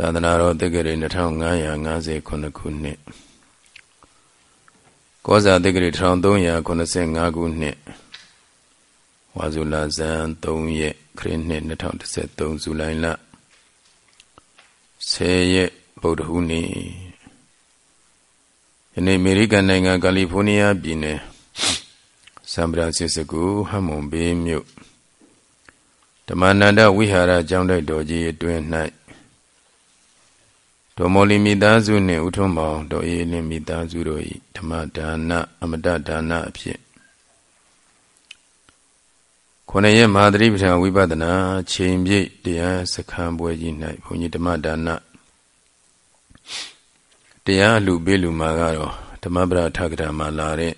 သာသနာတော်တက္ကရာ2559ခုနှစ်ကောဇာတက္ကရာ1385ခုနှစ်ဝါဇူလာဇန်3ရက်ခရစ်နှစ်2013ဇူလိုင်လ10ရက်ဗုဒ္ဓဟူးနေ့ယနေ့အမေရိကန်နိုင်ငံကယ်လီဖိုးနီးယားပြည်နယ်ဆန်ဖရန်စစ္စကိုဟမ်မွန်ဘေးမြို့ဓမ္မနန္ဒဝိဟာရကျောင်းတိုက်တော်ကြီးအတွင်း၌ ဒေါ်မော်လီမိသားစုနှင့်ဥထုံးမောင်ဒေါ်အေးလင်းမိသားစုတို့၏ဓမ္မဒါနအမတဒါနအဖြစ်ခொနရဲ့မဟာသတိပဋ္ဌာန်ဝိပဿနာချိန်ပြည့်တရားစခန်းပွဲကြီး၌ဘုန်းကြီးဓမ္မဒါနတရားလူပေးလူမှာကတော့ဓမ္မပဒထကထာမှာလာတဲ့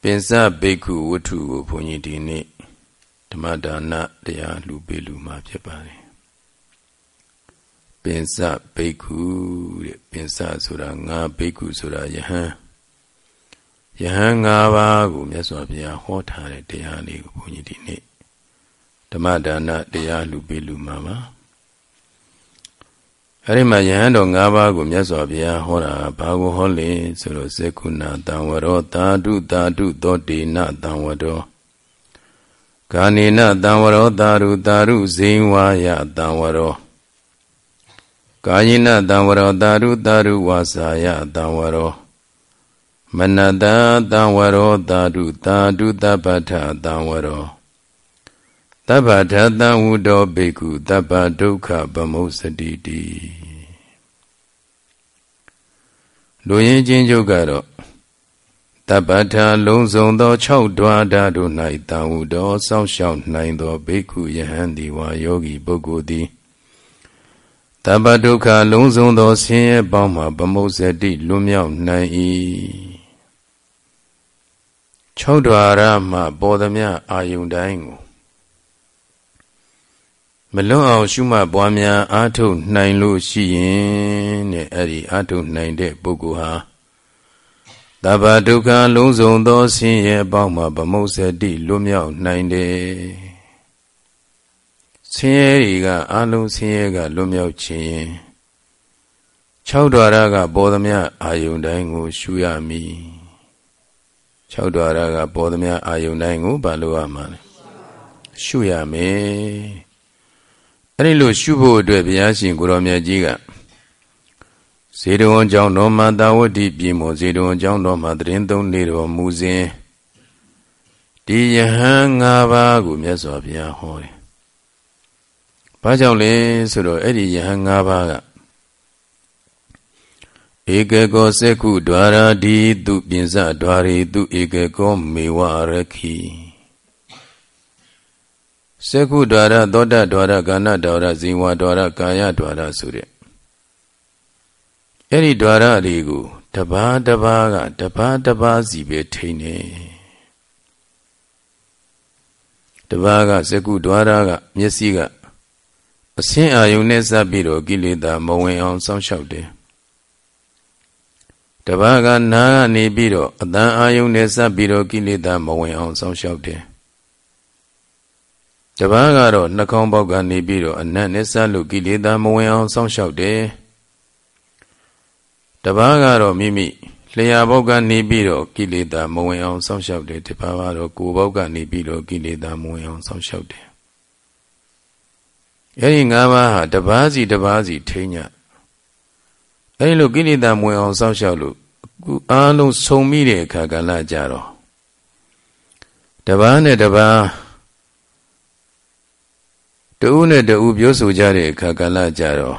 ပင်စဘိက္ခုဝတ္ထုကိုဘုန်းကြီးဒီနေ့ဓမ္မဒါနတရားလူပေးလူမှာဖြစ်ပါတယ် ပင်စဘိက္ခုတဲ့ပင်စဆိုတာငါဘိက္ခုဆိုတာယဟန်ယဟန်၅ပါးကိုမြတ်စွာဘုရားဟောထားတဲ့တရားလေးကိုဘုန်းကြီးဒီနေ့ဓမ္မဒါနတရားလူပေးလူမှာပါအဲ့ဒီမှာယဟန်တော်၅ပါးကိုမြတ်စွာဘုရားဟောတာဘာကိုဟောလဲဆိုတော့ဇေကုဏတံဝရောတာတုတာတုသောတေနတံဝရောကာနေနတံဝရောတာရုတာရုဇိဝါယတံဝရော ကာယိနတံဝရောတာရုတာရုဝါစာယတံဝရောမနတတံဝရောတာရုတာတုတပ္ပထတံဝရောတပ္ပထတံဝုဒောဘေကုတပ္ပဒုက္ခဗမုစတိတိလူရင်းချင်းချုပ်ကတော့တပ္ပထာလုံးစုံသော6ဓွာဓာတို့၌တံဝုတော်စောင့်ရှောက်နိုင်သောဘေကုယဟန်ဒီဝါယောဂီပုဂ္ဂိုလ်သည် တပ္ပဒုက္ခလုံးစုံသောဆင်းရဲပေါင်းမှဗမုစတိလွတ်မြောက်နိုင်၏6ဓွာရမှပေါ်သည်မြအာယုန်တိုင်းကိုမလွတ်အောင်ရှုမှတ်ပွားများအားထုတ်နိုင်လို့ရှိရင်တဲ့အဲ့ဒီအားထုတ်နိုင်တဲ့ပုဂ္ဂိုလ်ဟာတဗ္ဗဒုက္ခလုံးစုံသောဆင်းရဲအပေါင်းမှာဗမုစတိလွတ်မြောက်နိုင်တယ် ဆင်းရဲတွေကအာလုံးဆင်းရဲကလွတ်မြောက်ခြင်း၆ဓာရကပေါ်သမျှအာယုန်တိုင်းကို ရှုရမည်၆ဓာရကပေါ်သမျှအာယုန်တိုင်းကိုဘာလို့ရမှာလဲရှုရမယ်အဲ့ဒီလိုရှုဖို့အတွက်ဘုရားရှင်ကိုရောမြတ်ကြီးကဇေတဝန်ကျောင်းတော်မှာတာဝတိပြည်မောဇေတဝန်ကျောင်းတော်မှာတရင်သုံးနေတော်မူစဉ်ဒီယဟန်၅ပါးကိုမြတ်စွာဘုရားဟောတယ်။ ဘာကြောင့်လဲဆိုတော့အဲ့ဒီယဟန်၅ပါးကဧကကောစက္ခုဒွါရာဒီတုပြင်စဒွါရီတုဧကကောမေဝရခိစက္ခုဒွါရသောတဒွါရကာဏဒွါရဇိဝဒွါရကာယဒွါရဆိုတဲ့အဲ့ဒီဒွါရတွေကိုတပါးတပါးကတပါးတပါးစီပဲထိနေတပါးကစက္ခုဒွါရကမျက်စိက အစင်းအာယုန်နဲ့စပ်ပြီးတော့ကိလေသာမဝင်အောင်စောင့်ရှောက်တယ်တပါးကနာကနေပြီးတော့အတန်အာယုန်နဲ့စပ်ပြီးတော့ကိလေသာမဝင်အောင်စောင့်ရှောက်တယ်တပန်းကတော့နှာခေါင်းပေါက်ကနေပြီးတော့အနတ်နဲ့ဆက်လို့ကိလေသာမဝင်အောင်စောင့်ရှောက်တယ်တပန်းကတော့မိမိလျှာပေါက်ကနေပြီးတော့ကိလေသာမဝင်အောင်စောင့်ရှောက်တယ်တပန်းကတော့ကိုယ်ပေါက်ကနေပြီးတော့ကိလေသာမဝင်အောင်စောင့်ရှောက်တယ် အဲဒီ၅ပါးဟာတပန်းစီတပန်းစီထိညအဲဒီလိုကိလေသာမဝင်အောင်စောင့်ရှောက်လို့အခုအားလုံးဆုံမိတဲ့အခါကလည်းကြတော့တပန်းနဲ့တပန်းတဦးနဲ့တဦးပြောဆိုကြတဲ့အခါကလည်းကြတော့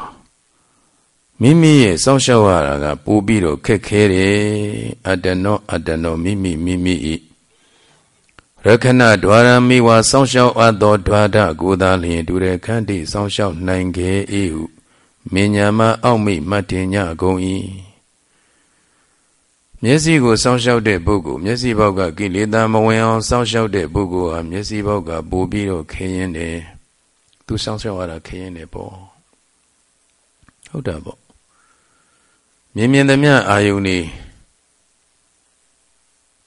မိမိရဲ့စောင့်ရှောက်ရတာကပိုပြီးတော့ခက်ခဲတယ်အတ္တနောအတ္တနောမိမိမိမိဤ ရခဏဒွါရမိဝါစောင့်ရှောက်အပ်သောဒွါဒကိုသာလျင်တူတဲ့ခန္တီစောင့်ရှောက်နိုင်ခဲ့၏ဟုမဉ္ဇမအောက်မိမှတ်တင်ညကုန်၏မျက်စိကိုစောင့်ရှောက်တဲ့ပုဂ္ဂိုလ်မျက်စိဘောက်ကကိလေသာမဝင်အောင်စောင့်ရှောက်တဲ့ပုဂ္ဂိုလ်ဟာမျက်စိဘောက်ကပိုပြီးတော့ခင်းရင်တယ်သူစောင့်ရှောက်ရတာခရင်နေပေါ့ဟုတ်တာပေါ့မြင်မြင်သမျှအာယုန်နေ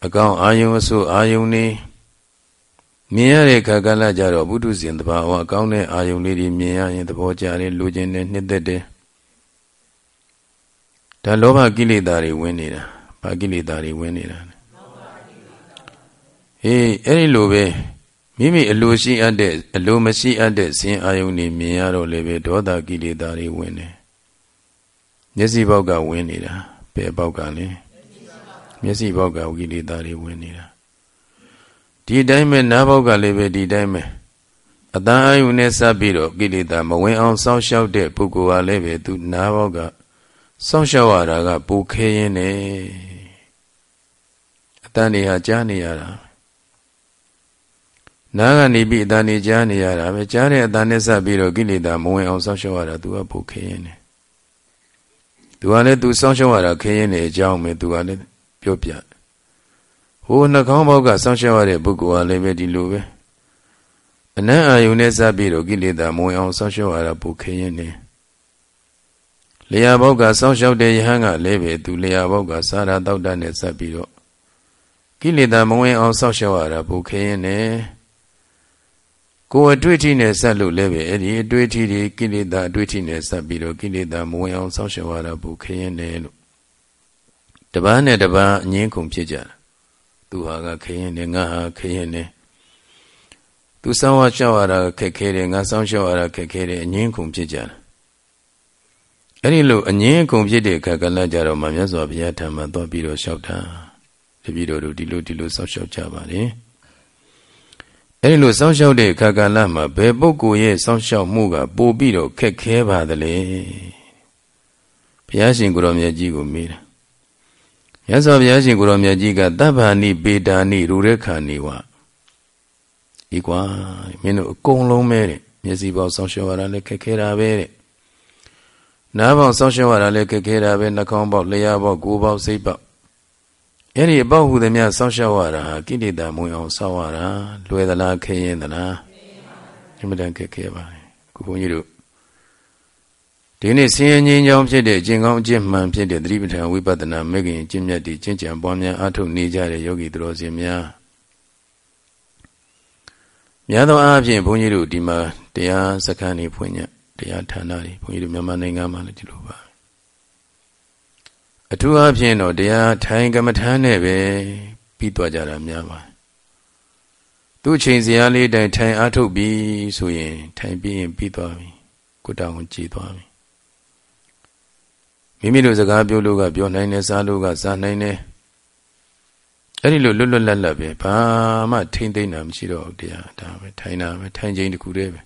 အကောင်အာယုန်အဆုအာယုန်နေ မြင်ရတဲ့ခါကလည်းကြတော့ဘုဒ္ဓဇင်တဘာဝကောင်းတဲ့အာယုန်လေးတွေမြင်ရရင်သဘောကျတယ်လူကျင်တယ်နှစ်သက်တယ်ဒါလောဘကိလေသာတွေဝင်နေတာဘာကိလေသာတွေဝင်နေတာလဲဟေးအဲ့ဒီလိုပဲမိမိအလိုရှိအပ်တဲ့အလိုမရှိအပ်တဲ့ဇင်အာယုန်တွေမြင်ရတော့လည်းပဲဒေါသကိလေသာတွေဝင်တယ်မျက်စိဘောက်ကဝင်နေတာဘယ်ဘောက်ကလဲမျက်စိဘောက်ကကိလေသာတွေဝင်နေတာ ဒီတိုင်းပဲနားဘောက်ကလည်းပဲဒီတိုင်းပဲအတန်အာယုန်နဲ့စပ်ပြီးတော့ကိလေသာမဝင်အောင်စောင့်ရှောက်တဲ့ပုဂ္ဂိုလ်ဟာလည်းပဲသူနားဘောက်ကစောင့်ရှောက်ရတာကပူခဲရင်းနဲ့အတန်တွေဟာကြားနေရတာနားကနေပြီးအတန်တွေကြားနေရတာပဲကြားတဲ့အတန်နဲ့စပ်ပြီးတော့ကိလေသာမဝင်အောင်စောင့်ရှောက်ရတာသူကပူခဲရင်းနဲ့သူကလည်းသူစောင့်ရှောက်ရတာခဲရင်းနဲ့အကြောင်းပဲသူကလည်းပြောပြ ဟိုနှာခေါင်းဘောက်ကစောင့်ရှောက်ရတဲ့ပုဂ္ဂိုလ်ဟာလည်းပဲဒီလိုပဲအနံ့အာယုန်နဲ့စပ်ပြီးတော့ကိလေသာမဝင်အောင်စောင့်ရှောက်ရတာပူခဲရင်းနဲ့လျာဘောက်ကစောင့်ရှောက်တဲ့ယဟန်ကလည်းပဲသူလျာဘောက်ကစာရာတောက်တနဲ့ဆက်ပြီးတော့ကိလေသာမဝင်အောင်စောင့်ရှောက်ရတာဘုခဲရင်နဲ့ကိုယ်အတွေ့အထိနဲ့ဆက်လို့လည်းပဲအဲ့ဒီအတွေ့အထိတွေကိလေသာအတွေ့အထိနဲ့ဆက်ပြီးတော့ကိလေသာမဝင်အောင်စောင့်ရှောက်ရတာဘုခဲရင်နဲ့လို့တပန်းနဲ့တပန်းအငင်းကုန်ဖြစ်ကြတာ သူဟာကခရင်နဲ့ငါဟာခရင်နဲ့သူစောင့်ဝရှောက်ရတာခက်ခဲတယ်ငါစောင့်ရှောက်ရတာခက်ခဲတယ်အငင်းကုန်ဖြစ်ကြတာအဲ့ဒီလိုအငင်းကုန်ဖြစ်တဲ့အခါကလည်းကြတော့မှမြတ်စွာဘုရားထံမှာသွားပြီးတော့လျှောက်တာတပည့်တော်တို့ဒီလိုဒီလိုစောင့်ရှောက်ကြပါလေအဲ့ဒီလိုစောင့်ရှောက်တဲ့အခါကလည်းမှာဘယ်ပုဂ္ဂိုလ်ရဲ့စောင့်ရှောက်မှုကပိုပြီးတော့ခက်ခဲပါသလဲဘုရားရှင်ကိုရောမြတ်ကြီးကိုမေးတာ မြတ်စွာဘုရားရှင်ကိုရောမြတ်ကြီးကတဗ္ဗာနိပေတာနိရူရခာနိဝဤကွာမင်းတို့အကုန်လုံးပဲတဲ့မျက်စိပေါက်စောင့်ရှောက်ရတာလည်းခက်ခဲတာပဲတဲ့နားပေါက်စောင့်ရှောက်ရတာလည်းခက်ခဲတာပဲနှာခေါင်းပေါက်လျှာပေါက်ကိုယ်ပေါက်စိတ်ပေါက်အဲ့ဒီအပေါက်ဟူသည်များစောင့်ရှောက်ရတာဟာကိလေသာမဝင်အောင်စောင့်ရတာလွယ်သလားခဲရင်သလားအမှန်တန်ခက်ခဲပါလေခုဘုန်းကြီးတို့ ဒီနေ့ဆင်းရဲငြိမ်းချောင်းဖြစ်တဲ့အကျင့်ကောင်းအကျင့်မှန်ဖြစ်တဲ့သတိပဋ္ဌာန်ဝိပဿနာမဲ့ခင်ကျင့်မြတ်တည်ကျင့်ကြံပွားများအားထုတ်နေကြတဲ့ယောဂီသူတော်စင်များများသောအားဖြင့်ဘုန်းကြီးတို့ဒီမှာတရားစခန်းနေဖွင့်ညတရားဌာနတွေဘုန်းကြီးတို့မြန်မာနိုင်ငံမှာလည်းဒီလိုပါအထူးအားဖြင့်တော့တရားထိုင်ကမ္မထမ်းနဲ့ပဲပြီးသွားကြတာများပါသူ့ချိန်စရာလေးတိုင်ထိုင်အားထုတ်ပြီးဆိုရင်ထိုင်ပြီးရင်ပြီးသွားပြီကိုတောင်ကြည်သွားပြီ မိမိတို့စကားပြောလို့ကပြောနိုင်တယ်စားလို့ကစားနိုင်တယ်အဲ့ဒီလိုလွတ်လွတ်လပ်လပ်ပဲဘာမှထိမ့်သိမ့်တာမရှိတော့ဘူးတရားဒါပဲထိုင်တာပဲထိုင်ချိန်တခုတည်းပဲ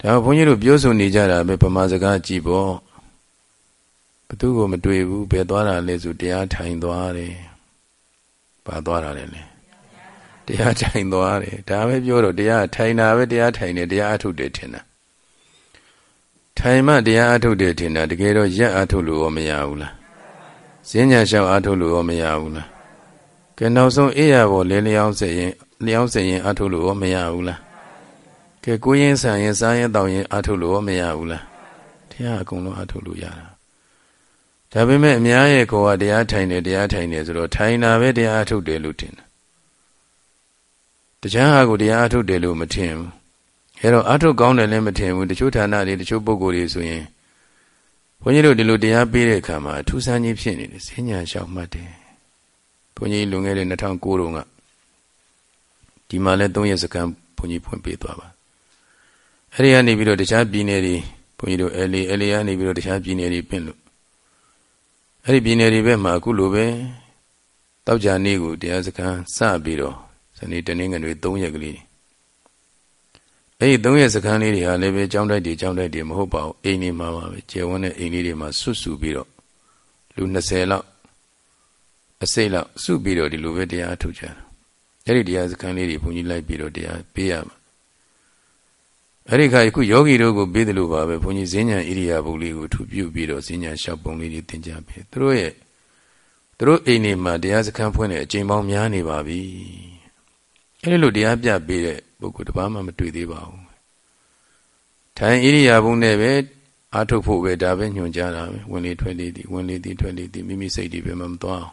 ဒါဘုန်းကြီးတို့ပြောဆိုနေကြတာပဲဗမာစကားကြည်ပေါ့ဘသူကိုမတွေ့ဘူးဘယ်သွားတာလဲဆိုတရားထိုင်သွားတယ်ဘာသွားတာလဲလဲတရားထိုင်သွားတယ်ဒါပဲပြောတော့တရားထိုင်တာပဲတရားထိုင်တယ်တရားအထုတ်တယ်ထင်တာ ထိုင်မှတရားအထုတ်တယ်ထင်တာတကယ်တော့ရက်အထုတ်လို့ရောမရဘူးလားဈဉ္ညာလျှောက်အထုတ်လို့ရောမရဘူးလားကဲနောက်ဆုံးအေးရပေါ်လဲလျောင်းစရင်လျောင်းစရင်အထုတ်လို့ရောမရဘူးလားကဲကိုရင်ဆန်ရင်စားရင်တောင်းရင်အထုတ်လို့ရောမရဘူးလားတရားအကုန်လုံးအထုတ်လို့ရတာဒါပေမဲ့အများရဲ့ကိုယ်ကတရားထိုင်တယ်တရားထိုင်တယ်ဆိုတော့ထိုင်တာပဲတရားအထုတ်တယ်လို့ထင်တယ်တရားဟာကိုတရားအထုတ်တယ်လို့မထင်ဘူး အဲတော့အထုတ်ကောင်းတယ်လည်းမထင်ဘူးတချို့ဌာနတွေတချို့ပုဂ္ဂိုလ်တွေဆိုရင်ဘုန်းကြီးတို့ဒီလိုတရားပေးတဲ့အခါမှာအထူးဆန်းကြီးဖြစ်နေတယ်ဈဉ္ညာလျှောက်မှတ်တယ်ဘုန်းကြီးလွန်ခဲ့တဲ့2009တုန်းကဒီမှာလဲ3ရက်စကန်ဘုန်းကြီးဖွင့်ပေးသွားပါအဲ့ဒီကနေပြီးတော့တခြားပြည်နယ်တွေဘုန်းကြီးတို့အဲလီအဲလီကနေပြီးတော့တခြားပြည်နယ်တွေပြင်လို့အဲ့ဒီပြည်နယ်တွေဘက်မှာအခုလိုပဲတောက်ကြနေ့ကိုတရားစခန်းစပြီးတော့ဇနီးတနင်္ဂနွေ3ရက်ကလေး အဲ့ဒီ3ရက်စခန်းလေးတွေဟာလည်းပဲကြောင်းတိုက်တွေကြောင်းတိုက်တွေမဟုတ်ပါဘူးအိမ်တွေမှာပါပဲကျေဝန်းတဲ့အိမ်လေးတွေမှာဆွတ်ဆူပြီးတော့လူ20လောက်အစိတ်လောက်စုပြီးတော့ဒီလိုပဲတရားထုတ်ကြတယ်အဲ့ဒီတရားစခန်းလေးတွေဘုန်းကြီးလိုက်ပြီးတော့တရားပေးရမှာအဲ့ဒီခါအခုယောဂီတို့ကိုပေးတယ်လို့ပါပဲဘုန်းကြီးဈဉ္ညာဣရိယာပုလေးကိုထူပြုပြီးတော့ဈဉ္ညာလျှောက်ပုံလေးတွေသင်ကြားပေးသူတို့ရဲ့သူတို့အိမ်နေမှာတရားစခန်းဖွင့်တဲ့အချိန်ပေါင်းများနေပါပြီအဲ့ဒီလိုတရားပြပေးတဲ့ ပုဂ္ဂိုလ်တပါးမှမတွေ့သေးပါဘူးထိုင်ဣရိယာပုနဲ့ပဲအာထုတ်ဖို့ပဲဒါပဲညွှန်ကြားတာပဲဝင်လေထွက်လေသည်ဝင်လေသည်ထွက်လေသည်မိမိစိတ်တွေပဲမသွားအောင်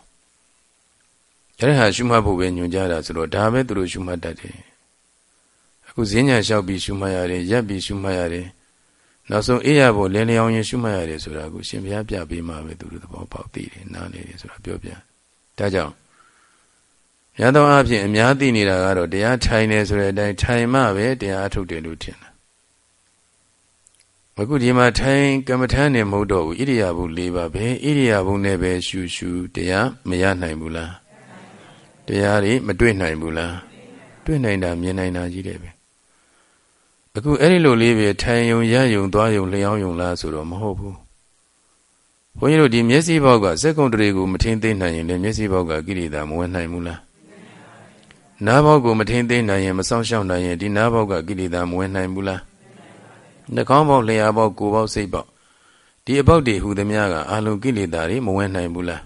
အဲ့ဒါရှုမှတ်ဖို့ပဲညွှန်ကြတာဆိုတော့ဒါပဲသူတို့ရှုမှတ်တတ်တယ်အခုဈဉ္ညာလျှောက်ပြီးရှုမှတ်ရတယ်ရက်ပြီးရှုမှတ်ရတယ်နောက်ဆုံးအေးရဖို့လင်းလျောင်းရင်ရှုမှတ်ရတယ်ဆိုတာကိုရှင်ဘုရားပြပေးမှပဲသူတို့သဘောပေါက်သိတယ်နားလေတယ်ဆိုတာပြောပြဒါကြောင့် ရသောအဖြစ်အများသိနေတာကတော့တရားထိုင်နေဆိုတဲ့အတိုင်းထိုင်မှပဲတရားအထုတ်တယ်လို့ထင်တာအခုဒီမှာထိုင်ကမ္မထမ်းနေမဟုတ်တော့ဘူးဣရိယာပု၄ပါးပဲဣရိယာပုနဲ့ပဲရှုရှုတရားမရနိုင်ဘူးလားတရားတွေမတွေ့နိုင်ဘူးလားတွေ့နိုင်တာမြင်နိုင်တာကြီးတယ်ပဲအခုအဲ့ဒီလိုလေးပဲထိုင်ယုံရယုံသွားယုံလျောင်းယုံလားဆိုတော့မဟုတ်ဘူးဘုန်းကြီးတို့ဒီမျက်စိဘောက်ကစက်ကုံတရေကိုမထင်းသိနိုင်ရင်လည်းမျက်စိဘောက်ကကိရိတာမဝင်နိုင်ဘူးလား နားဘောက်ကိုမထင်းသိနိုင်ရင်မဆောင်ရှောက်နိုင်ရင်ဒီနားဘောက်ကကိရိတာမဝင်နိုင်ဘူးလားနှာခေါင်းပေါက်လျှာပေါက်ကိုယ်ပေါက်စိတ်ပေါက်ဒီအပေါက်တွေဟူသမျှကအာလုံကိလေသာတွေမဝင်နိုင်ဘူးလား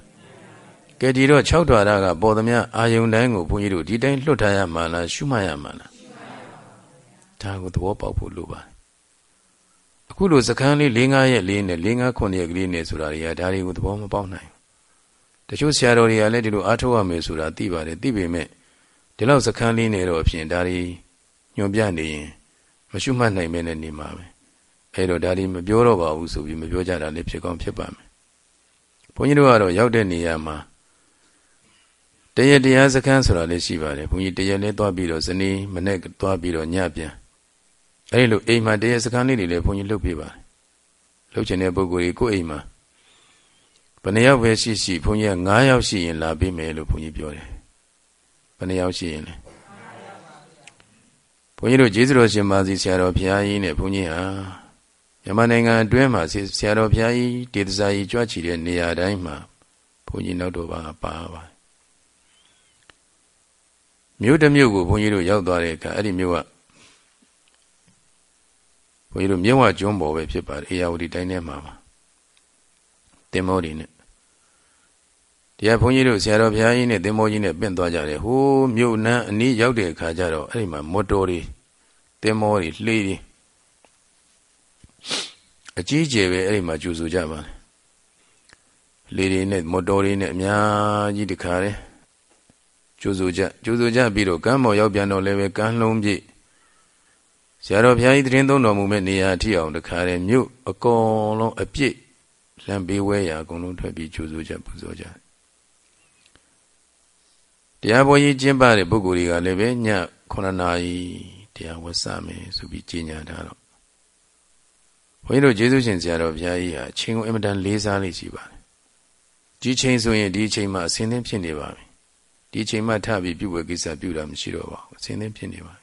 ကဲဒီတော့၆ဓာရကပေါ်သမျှအာယုန်တိုင်းကိုဘုန်းကြီးတို့ဒီတိုင်းလွတ်ထားရမှာလားရှုမှတ်ရမှာလားဒါကိုသဘောပေါက်ဖို့လိုပါတယ်အခုလိုစကန်းလေး၄၅ရက်လေးနဲ့၄၅9ရက်ကလေးနဲ့ဆိုတာတွေကဒါတွေကိုသဘောမပေါက်နိုင်တချို့ဆရာတော်တွေကလည်းဒီလိုအားထုတ်ရမယ်ဆိုတာသိပါတယ်သိပေမဲ့ ဒီလောက်စကန်းလေးနဲ့တော့အဖြစ်ဒါတွေညွန်ပြနေရင်မရှုမှတ်နိုင်မဲနဲ့နေမှာပဲအဲ့တော့ဒါဒီမပြောတော့ပါဘူးဆိုပြီးမပြောကြတာလည်းဖြစ်ကောင်းဖြစ်ပါမယ်ဘုန်းကြီးတို့ကတော့ရောက်တဲ့နေရာမှာတရတရားစခန်းဆိုတာလည်းရှိပါတယ်ဘုန်းကြီးတရလည်းသွားပြီးတော့ဇနီးမနေ့သွားပြီးတော့ညပြန်အဲ့လိုအိမ်မှာတရစခန်းလေးတွေလည်းဘုန်းကြီးလုပ်ပြပါတယ်လုပ်ချင်တဲ့ပုဂ္ဂိုလ်ကြီးကိုယ့်အိမ်မှာဘယ်နှယောက်ပဲရှိရှိဘုန်းကြီးက9ယောက်ရှိရင်လာပေးမယ်လို့ဘုန်းကြီးပြောတယ် ဘယ်နှယောက်ရှိရင်လဲဘုန်းကြီးတို့ကျေးဇူးတော်ရှင်ပါစီဆရာတော်ဘုရားကြီးနဲ့ဘုန်းကြီးဟာမြန်မာနိုင်ငံအတွင်းမှာဆရာတော်ဘုရားကြီးဒေသစာကြီးကြွချီတဲ့နေရာတိုင်းမှာဘုန်းကြီးနောက်တော်ပါပါပါမြို့တစ်မြို့ကိုဘုန်းကြီးတို့ရောက်သွားတဲ့အခါအဲ့ဒီမြို့ကဘုန်းကြီးတို့မြင်းဝကျွန်းပေါ်ပဲဖြစ်ပါတယ်အေယာဝတီတိုင်းထဲမှာပါတင်မောတွေနဲ့ တရားဘုန်းကြီးတို့ဆရာတော်ဘုရားကြီးနဲ့တင်မောကြီးနဲ့ပင့်သွားကြတယ်ဟိုးမြို့နန်းအနီးရောက်တဲ့အခါကျတော့အဲ့ဒီမှာမော်တော်တွေတင်မောတွေလှေတွေအကြီးကျယ်ပဲအဲ့ဒီမှာကြိုဆိုကြပါလေတွေနဲ့မော်တော်တွေနဲ့အများကြီးတခါတယ်ကြိုဆိုကြကြိုဆိုကြပြီးတော့ကမ်းပေါ်ရောက်ပြန်တော့လည်းပဲကမ်းလုံးပြည့်ဆရာတော်ဘုရားကြီးတရင်သုံးတော်မူမဲ့နေရာထိအောင်တခါတယ်မြို့အကုန်လုံးအပြည့်လမ်းပေးဝဲရာအကုန်လုံးထွက်ပြီးကြိုဆိုကြပူဇော်ကြ တရားပေါ်ကြီးကျင်းပတဲ့ပုဂ္ဂိုလ်တွေကလည်းပဲည9နာရီတရားဝတ်စမယ်ဆိုပြီးကြီးညာထားတော့ဘုန်းကြီးတို့ကျေးဇူးရှင်ဆရာတော်ဘုရားကြီးဟာချိန်ကိုအင်မတန်လေးစားလေးရှိပါတယ်ဒီချိန်ဆိုရင်ဒီချိန်မှာအစင်းသင်းဖြစ်နေပါပြီဒီချိန်မှထပြီးပြုဝေကိစ္စပြုတာမရှိတော့ပါဘူးအစင်းသင်းဖြစ်နေပါ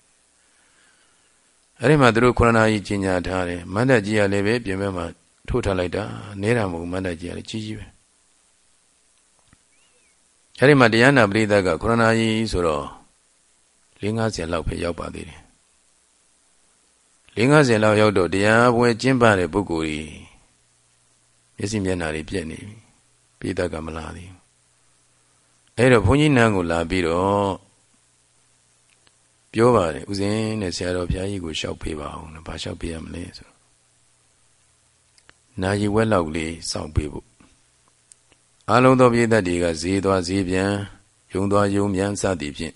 အဲ့ဒီမှာသူတို့ခொရနာကြီးကြီးညာထားတယ်မန္တကြီးကလည်းပဲပြင်ဘက်မှာထိုးထားလိုက်တာနေတာမဟုတ်မန္တကြီးကလည်းကြီးကြီးပဲ အဲ့ဒီမှာတရားနာပရိသတ်ကခொရနာကြီးဆိုတော့၄50လောက်ပဲရောက်ပါသေးတယ်50လောက်ရောက်တော့တရားပွဲကျင်းပတဲ့ပုဂ္ဂိုလ်ကြီးမျက်စိမျက်နှာတွေပြက်နေပြီပိဋကမလာသေးဘူးအဲ့တော့ဘုန်းကြီးနန်းကိုလာပြီးတော့ပြောပါတယ်ဥစဉ်နဲ့ဆရာတော်ဘုရားကြီးကိုလျှောက်ပေးပါအောင်ဘာလျှောက်ပေးရမလဲဆိုနာယီဝက်လောက်လေးစောင့်ပေးဖို့ အလုံးသောပြည်သက်တွေကဈေးသွားဈေးပြန်ယုံသွားယုံပြန်စသည်ဖြင့်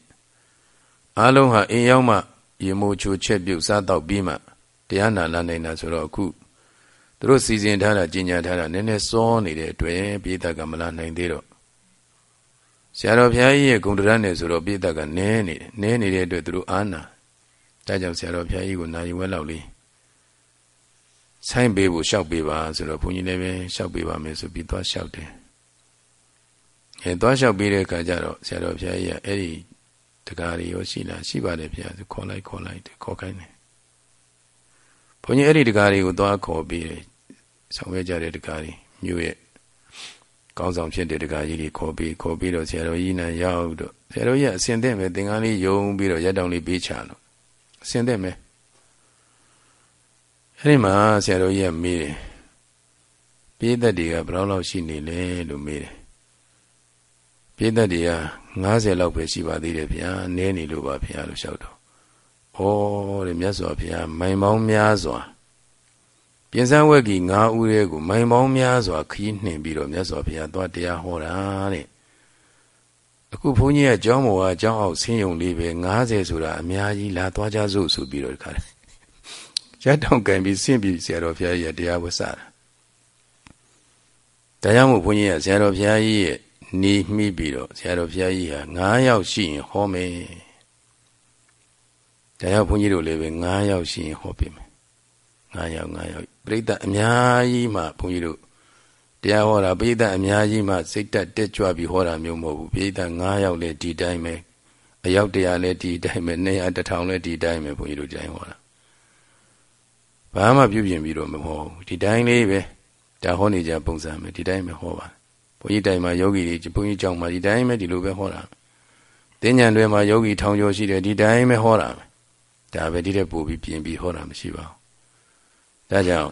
အလုံးဟာအိမ်ရောက်မှရေမိုးချိုချက်ပြုတ်စားတော့ပြီးမှတရားနာလာနိုင်တာဆိုတော့အခုသူတို့စီစဉ်ထားတာကြီးညာထားတာနည်းနည်းစောနေတဲ့အတွက်ပိဋကမလာနိုင်သေးတော့ဆရာတော်ဘုရားကြီးရဲ့ဂုဏ်တရားနဲ့ဆိုတော့ပိဋကနည်းနေတယ်နည်းနေတဲ့အတွက်သူတို့အာနာဒါကြောင့်ဆရာတော်ဘုရားကြီးကိုနာရီဝဲလောက်လေးဆိုင်ပေးဖို့လျှောက်ပေးပါဆိုတော့ဘုန်းကြီးလည်းပဲလျှောက်ပေးပါမယ်ဆိုပြီးသွားလျှောက်တယ် အဲသွားလျှောက်ပေးတဲ့အခါကျတော့ဆရာတော်ဘုရားကြီးကအဲ့ဒီတကားတွေရောရှိလားရှိပါတယ်ဗျာခေါ်လိုက်ခေါ်လိုက်ခေါ်ခိုင်းတယ်ဘုန်းကြီးအဲ့ဒီတကားတွေကိုသွားခေါ်ပြီးတယ်ဆောင်ရွက်ကြတဲ့တကားတွေမြို့ရဲ့ကောင်းဆောင်ဖြစ်တဲ့တကားကြီးတွေခေါ်ပြီးခေါ်ပြီးတော့ဆရာတော်ကြီးနဲ့ရောက်တော့ဆရာတော်ကြီးအစင်တဲ့ပဲသင်္ကန်းလေးယုံပြီးတော့ရက်တောင်လေးပေးချလို့အစင်တဲ့မယ်အဲ့ဒီမှာဆရာတော်ကြီးကမေးတယ်ပြေးသက်တွေကဘယ်လောက်ရှိနေလဲလို့မေးတယ် ပြေးသက်တွေက90လောက်ပဲရှိပါသေးတယ်ဗျာနည်းနေလို့ပါဗျာလို့လျှောက်တော့ဩတဲ့မြတ်စွာဘုရားမိုင်ပေါင်းများစွာပြင်စံဝက်ကြီး9ဦးရဲကိုမိုင်ပေါင်းများစွာခီးနှင်ပြီးတော့မြတ်စွာဘုရားသွားတရားဟောတာတဲ့အခုဘုန်းကြီးကကျောင်းပေါ်ကကျောင်းအောက်ဆင်းယုံလေးပဲ90ဆိုတာအများကြီးလာသွားကြစို့ဆိုပြီးတော့ဒီခါရက်တောင်ကံပြီးဆင်းပြီးဆရာတော်ဘုရားကြီးတရားဝတ်စားတာဒါကြောင့်မို့ဘုန်းကြီးကဆရာတော်ဘုရားကြီးရဲ့ နေမိပြီးတော့ဆရာတော်ဘုရားကြီးဟာ9ယောက်ရှိရင်ဟောမယ်ဒါကြောင့်ဘုန်းကြီးတို့လည်းပဲ9ယောက်ရှိရင်ဟောပေးမယ်9ယောက်9ယောက်ပြိဿအများကြီးမှဘုန်းကြီးတို့တရားဟောတာပြိဿအများကြီးမှစိတ်တက်တက်ကြွပြီးဟောတာမျိုးမဟုတ်ဘူးပြိဿ9ယောက်လည်းဒီတိုင်းပဲအယောက်တရားလည်းဒီတိုင်းပဲ200 1000လည်းဒီတိုင်းပဲဘုန်းကြီးတို့တိုင်းဟောတာဘာမှပြုပြင်ပြီးတော့မဟောဘူးဒီတိုင်းလေးပဲဒါဟောနေကြပုံစံပဲဒီတိုင်းပဲဟောပါဘု န်းကြီးတိုင်မှာယောဂီတွေဘုန်းကြီးကြောင့်မှာဒီတိုင်းပဲဒီလိုပဲဟောတာသင်္ញံတွေမှာယောဂီထောင်ကျော်ရှိတယ်ဒီတိုင်းပဲဟောတာပဲဒါပဲဒီတဲ့ပို့ပြီးပြင်ပြီးဟောတာမရှိပါဘူးဒါကြောင့်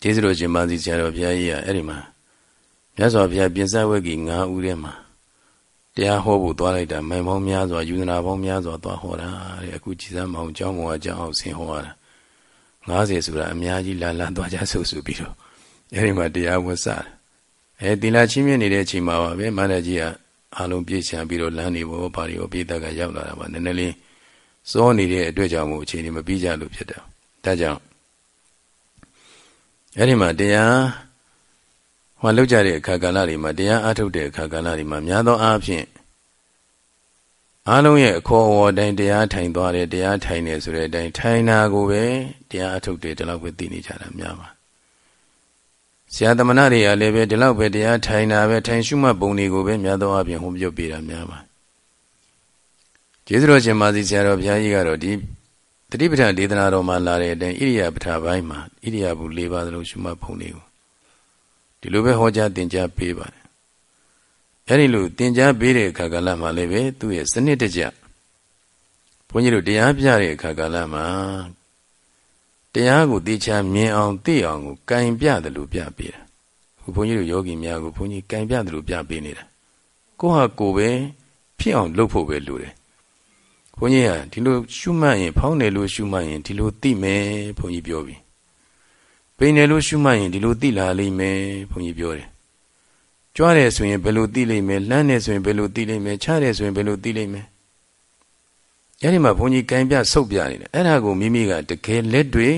ကျေးဇူးတော်ရှင်ပါစီဆရာတော်ဘုရားကြီးကအဲ့ဒီမှာမြတ်စွာဘုရားပြင်ဆက်ဝက်ကြီး၅ဦးထဲမှာတရားဟောဖို့သွားလိုက်တာမိုင်ပေါင်းများစွာယူဇနာပေါင်းများစွာသွားဟောတာတဲ့အခုကြည်စမ်းမအောင်ကျောင်းပေါ်ကကျောင်းအောင်ဆင်းဟောတာ90ဆိုတာအများကြီးလာလာသွားကြဆိုဆိုပြီးတော့အဲဒီမှာတရားဝတ်စား အဲသီလချင်းမြင့်နေတဲ့အချိန်မှာပါပဲမန္တကြီးကအာလုံးပြည့်ချံပြီးတော့လမ်းနေဘောပါရီဘောပိသက်ကရောက်လာတာပါနည်းနည်းလေးစောနေတဲ့အတွက်ကြောင့်မို့အချိန်ကြီးမပြီးကြလို့ဖြစ်တယ်ဒါကြောင့်အဲဒီမှာတရားဟောလောက်ကြတဲ့အခါကာလတွေမှာတရားအားထုတ်တဲ့အခါကာလတွေမှာများသောအားဖြင့်အားလုံးရဲ့အခေါ်အဝေါ်တိုင်းတရားထိုင်သွားတယ်တရားထိုင်နေဆိုတဲ့အတိုင်းထိုင်တာကိုပဲတရားအထုတ်တယ်ဒီလောက်ပဲသိနေကြတာများပါ ဆရာသမဏတွေကလည်းပဲဒီလောက်ပဲတရားထိုင်တာပဲထိုင်ရှုမှတ်ပုံတွေကိုပဲများသောအားဖြင့်ဟောပြောပေးတာများပါကျေးဇူးတော်ရှင်မာစီဆရာတော်ဘုရားကြီးကတော့ဒီတတိပဋ္ဌာန်ဒေသနာတော်မှာလာတဲ့အတိုင်းဣရိယာပဋ္ဌာပိုင်းမှာဣရိယာပု၄ပါးသလုံးရှုမှတ်ပုံတွေကိုဒီလိုပဲဟောကြားသင်ကြားပေးပါတယ်အဲ့ဒီလိုသင်ကြားပေးတဲ့အခါကလည်းမှလည်းပဲသူ့ရဲ့စနစ်တကျဘုန်းကြီးတို့တရားပြတဲ့အခါကလည်းမှ တရားကိုသိချာမြင်အောင်သိအောင်ကိုကင်ပြတယ်လို့ပြပေးတာခုဘုန်းကြီးတို့ယောဂီများကိုဘုန်းကြီးကင်ပြတယ်လို့ပြပေးနေတာကိုဟာကိုပဲဖြစ်အောင်လုပ်ဖို့ပဲလိုတယ်ဘုန်းကြီးကဒီလိုရှုမှတ်ရင်ဖောင်းတယ်လို့ရှုမှတ်ရင်ဒီလိုသိမယ်ဘုန်းကြီးပြောပြီပိန်တယ်လို့ရှုမှတ်ရင်ဒီလိုသိလာလိမ့်မယ်ဘုန်းကြီးပြောတယ်ကြွားတယ်ဆိုရင်ဘယ်လိုသိလိမ့်မယ်လှမ်းတယ်ဆိုရင်ဘယ်လိုသိလိမ့်မယ်ချတယ်ဆိုရင်ဘယ်လိုသိလိမ့်မယ် အဲ့ဒီမှာဘုန်းကြီးကင်ပြဆုတ်ပြနေတယ်အဲ့ဒါကိုမိမိကတကယ်လက်တွေ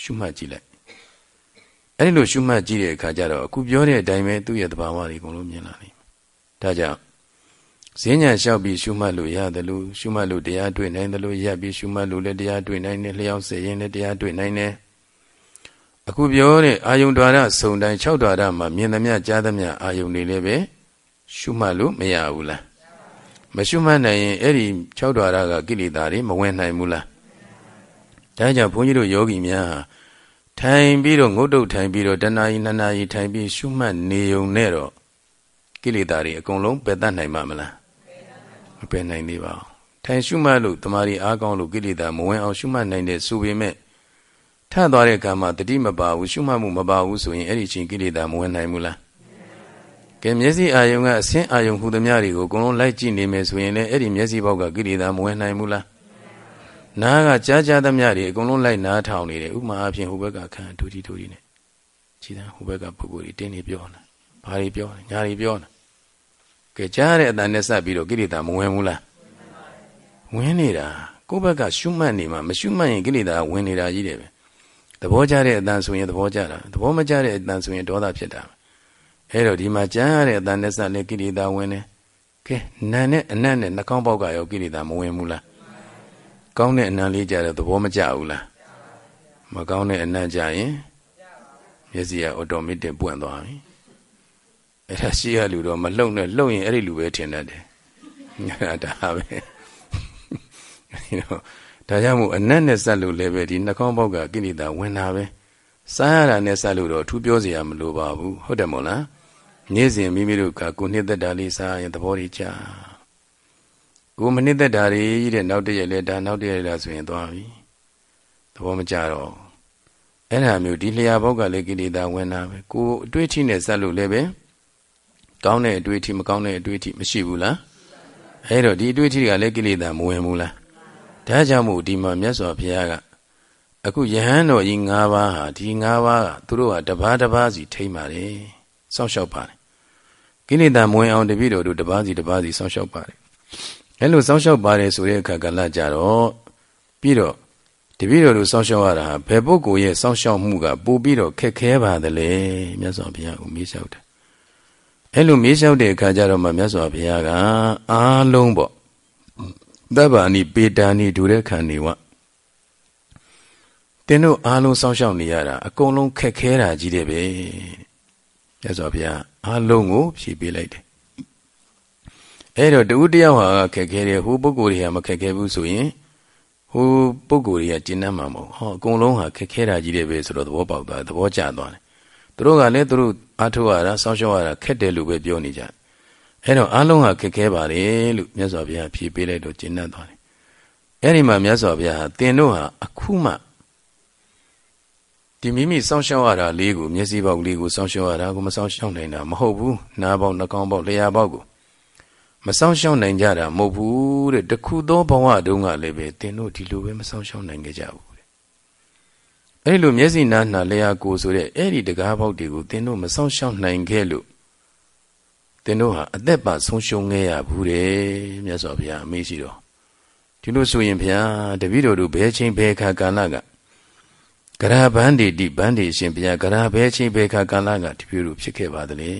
ရှုမှတ်ကြည့်လိုက်အဲ့ဒီလိုရှုမှတ်ကြည့်တဲ့အခါကျတော့အခုပြောတဲ့အတိုင်းပဲသူ့ရဲ့သဘာဝတွေအကုန်လုံးမြင်လာနိုင်ဒါကြောင့်ဈဉ္ညာလျှောက်ပြီးရှုမှတ်လို့ရတယ်လို့ရှုမှတ်လို့တရားတွေ့နိုင်တယ်လို့ရပ်ပြီးရှုမှတ်လို့လည်းတရားတွေ့နိုင်တယ်လျှောက်စေရင်လည်းတရားတွေ့နိုင်တယ်အခုပြောတဲ့အာယုံဓာရစုံတိုင်း6ဓာရမှာမြင်သမျှကြားသမျှအာယုံတွေလည်းပဲရှုမှတ်လို့မရဘူးလား မရှုမှတ်နိုင်ရင်အဲ့ဒီ၆ဓာရကကိလေသာတွေမဝင်နိုင်ဘူးလားဒါကြောင့်ဘုန်းကြီးတို့ယောဂီများဟာထိုင်ပြီးတော့ငုတ်တုတ်ထိုင်ပြီးတော့တဏှာကြီးနှစ်နာရီထိုင်ပြီးရှုမှတ်နေုံနဲ့တော့ကိလေသာတွေအကုန်လုံးပယ်တတ်နိုင်မှာမလားမပယ်နိုင်သေးပါဘူးထိုင်ရှုမှတ်လို့တမာရီအားကောင်းလို့ကိလေသာမဝင်အောင်ရှုမှတ်နိုင်တဲ့ဆိုပေမဲ့ထထသွားတဲ့ကံမှာတတိမပါဘူးရှုမှတ်မှုမပါဘူးဆိုရင်အဲ့ဒီအချိန်ကိလေသာမဝင်နိုင်ဘူးလား ကဲမျက်စိအာယုံကအဆင်းအာယုံဟူသမျှတွေကိုအကုန်လုံးလိုက်ကြည့်နေမယ်ဆိုရင်လည်းအဲ့ဒီမျက်စိဘောက်ကကိလေသာမဝင်နိုင်ဘူးလားနားကကြားကြားသမျှတွေအကုန်လုံးလိုက်နားထောင်နေတယ်ဥမာအဖြစ်ဟိုဘက်ကခံဒူတီဒူတီနဲ့ခြေတန်းဟိုဘက်ကပုဂ္ဂိုလ်တွေတင်းနေပြောနေဘာတွေပြောနေညာတွေပြောနေကဲကြားတဲ့အတန်နဲ့ဆက်ပြီးတော့ကိလေသာမဝင်ဘူးလားဝင်နေတာကိုယ့်ဘက်ကရှုမှတ်နေမှာမရှုမှတ်ရင်ကိလေသာဝင်နေတာကြီးတယ်ပဲသဘောကျတဲ့အတန်ဆိုရင်သဘောကျတာသဘောမကျတဲ့အတန်ဆိုရင်ဒေါသဖြစ်တာ အဲတော့ဒီမှာကြားရတဲ့အတန်နဲ့ဆက်လေကိလေသာဝင်တယ်ကဲနာနဲ့အနတ်နဲ့နှာခေါင်းပေါက်ကရောကိလေသာမဝင်ဘူးလားကောင်းတဲ့အနံလေးကြတဲ့သဘောမကျဘူးလားမကောင်းတဲ့အနံကြရင်မျက်စိကအော်တိုမက်တစ်ပွင့်သွားပြီအဲ့ဒါရှိရလူတော့မလှုပ်နဲ့လှုပ်ရင်အဲ့ဒီလူပဲထင်တတ်တယ်ဒါပဲဒါကြောင့်မို့အနက်နဲ့ဆက်လို့လည်းပဲဒီနှာခေါင်းပေါက်ကကိလေသာဝင်တာပဲစားရတာနဲ့ဆက်လို့တော့ထူးပြောစရာမလိုပါဘူးဟုတ်တယ်မို့လား နေ့စဉ်မိမိတို့ကကိုနှစ်သက်တာလေးစားရင်သဘောကြီးကြကိုမနှစ်သက်တာတွေတဲ့နောက်တည့်ရက်လဲဒါနောက်တည့်ရက်လဲဆိုရင်သွားပြီသဘောမကျတော့အဲ့ဒါမျိုးဒီလျာဘောက်ကလည်းကိလေသာဝင်တာပဲကိုအတွေ့အထိနဲ့ဆက်လို့လည်းပဲကောင်းတဲ့အတွေ့အထိမကောင်းတဲ့အတွေ့အထိမရှိဘူးလားအဲ့တော့ဒီအတွေ့အထိကလည်းကိလေသာမဝင်ဘူးလားဒါကြောင့်မို့ဒီမှာမြတ်စွာဘုရားကအခုယဟန်တော်ကြီး၅ပါးဟာဒီ၅ပါးကသူတို့ဟာတပါးတပါးစီထိမ့်ပါတယ်စောင့်ရှောက်ပါတယ် ကိလေသာမဝင်အောင်တပည့်တော်တို့တပါးစီတပါးစီစောင့်ရှောက်ပါတယ်အဲလိုစောင့်ရှောက်ပါတယ်ဆိုတဲ့အခါကလည်းကြတော့ပြီးတော့တပည့်တော်တို့စောင့်ရှောက်ရတာဟာဘယ်ပုဂ္ဂိုလ်ရဲ့စောင့်ရှောက်မှုကပိုပြီးတော့ခက်ခဲပါသလဲမြတ်စွာဘုရားကမေးလျှောက်တယ်အဲလိုမေးလျှောက်တဲ့အခါကျတော့မှမြတ်စွာဘုရားကအားလုံးပေါ့သဗ္ဗာနိပေတာနိဒုရခဏနေဝတင်းတို့အားလုံးစောင့်ရှောက်နေရတာအကုန်လုံးခက်ခဲတာကြီးတယ်ပဲ မြတ်စွာဘုရားအားလုံးကိုဖြေပေးလိုက်တယ်အဲ့တော့တူတယောက်ဟာခက်ခဲတယ်ဟိုပုဂ္ဂိုလ်တွေကမခက်ခဲဘူးဆိုရင်ဟိုပုဂ္ဂိုလ်တွေကကျင့်တတ်မှာမဟုတ်ဟောအကုန်လုံးဟာခက်ခဲတာကြီးတယ်ပဲဆိုတော့သဘောပေါက်သွားသဘောကျသွားတယ်သူတို့ကလည်းသူတို့အားထုတ်ရတာစောင့်ရှောက်ရတာခက်တယ်လို့ပဲပြောနေကြအဲ့တော့အားလုံးဟာခက်ခဲပါတယ်လို့မြတ်စွာဘုရားဖြေပေးလိုက်တော့ကျင့်တတ်သွားတယ်အဲ့ဒီမှာမြတ်စွာဘုရားဟာသင်တို့ဟာအခုမှ ဒီမိမိစောင့်ရှောက်ရတာလေးကိုမျက်စိပေါက်လေးကိုစောင့်ရှောက်ရတာကိုမစောင့်ရှောက်နိုင်တာမဟုတ်ဘူးနားပေါက်နှာခေါင်းပေါက်လျှာပေါက်ကိုမစောင့်ရှောက်နိုင်ကြတာမဟုတ်ဘူးတဲ့တခုသောဘဝတုန်းကလည်းပဲသင်တို့ဒီလိုပဲမစောင့်ရှောက်နိုင်ကြဘူးတဲ့အဲ့လိုမျက်စိနားနှာလျှာကိုဆိုတဲ့အဲ့ဒီတကားပေါက်တွေကိုသင်တို့မစောင့်ရှောက်နိုင်ခဲ့လို့သင်တို့ဟာအသက်ပါဆုံးရှုံးခဲ့ရဘူးတဲ့မြတ်စွာဘုရားအမေးရှိတော့ဒီလိုဆိုရင်ဘုရားတပည့်တော်တို့ဘယ်ချိန်ဘယ်ခါကာလက ကရာဘန္ဒီတိဘန္ဒီရှင်ဘုရားကရာဘဲချင်းဘဲခါကာလကတပြည့်လို့ဖြစ်ခဲ့ပါသလဲ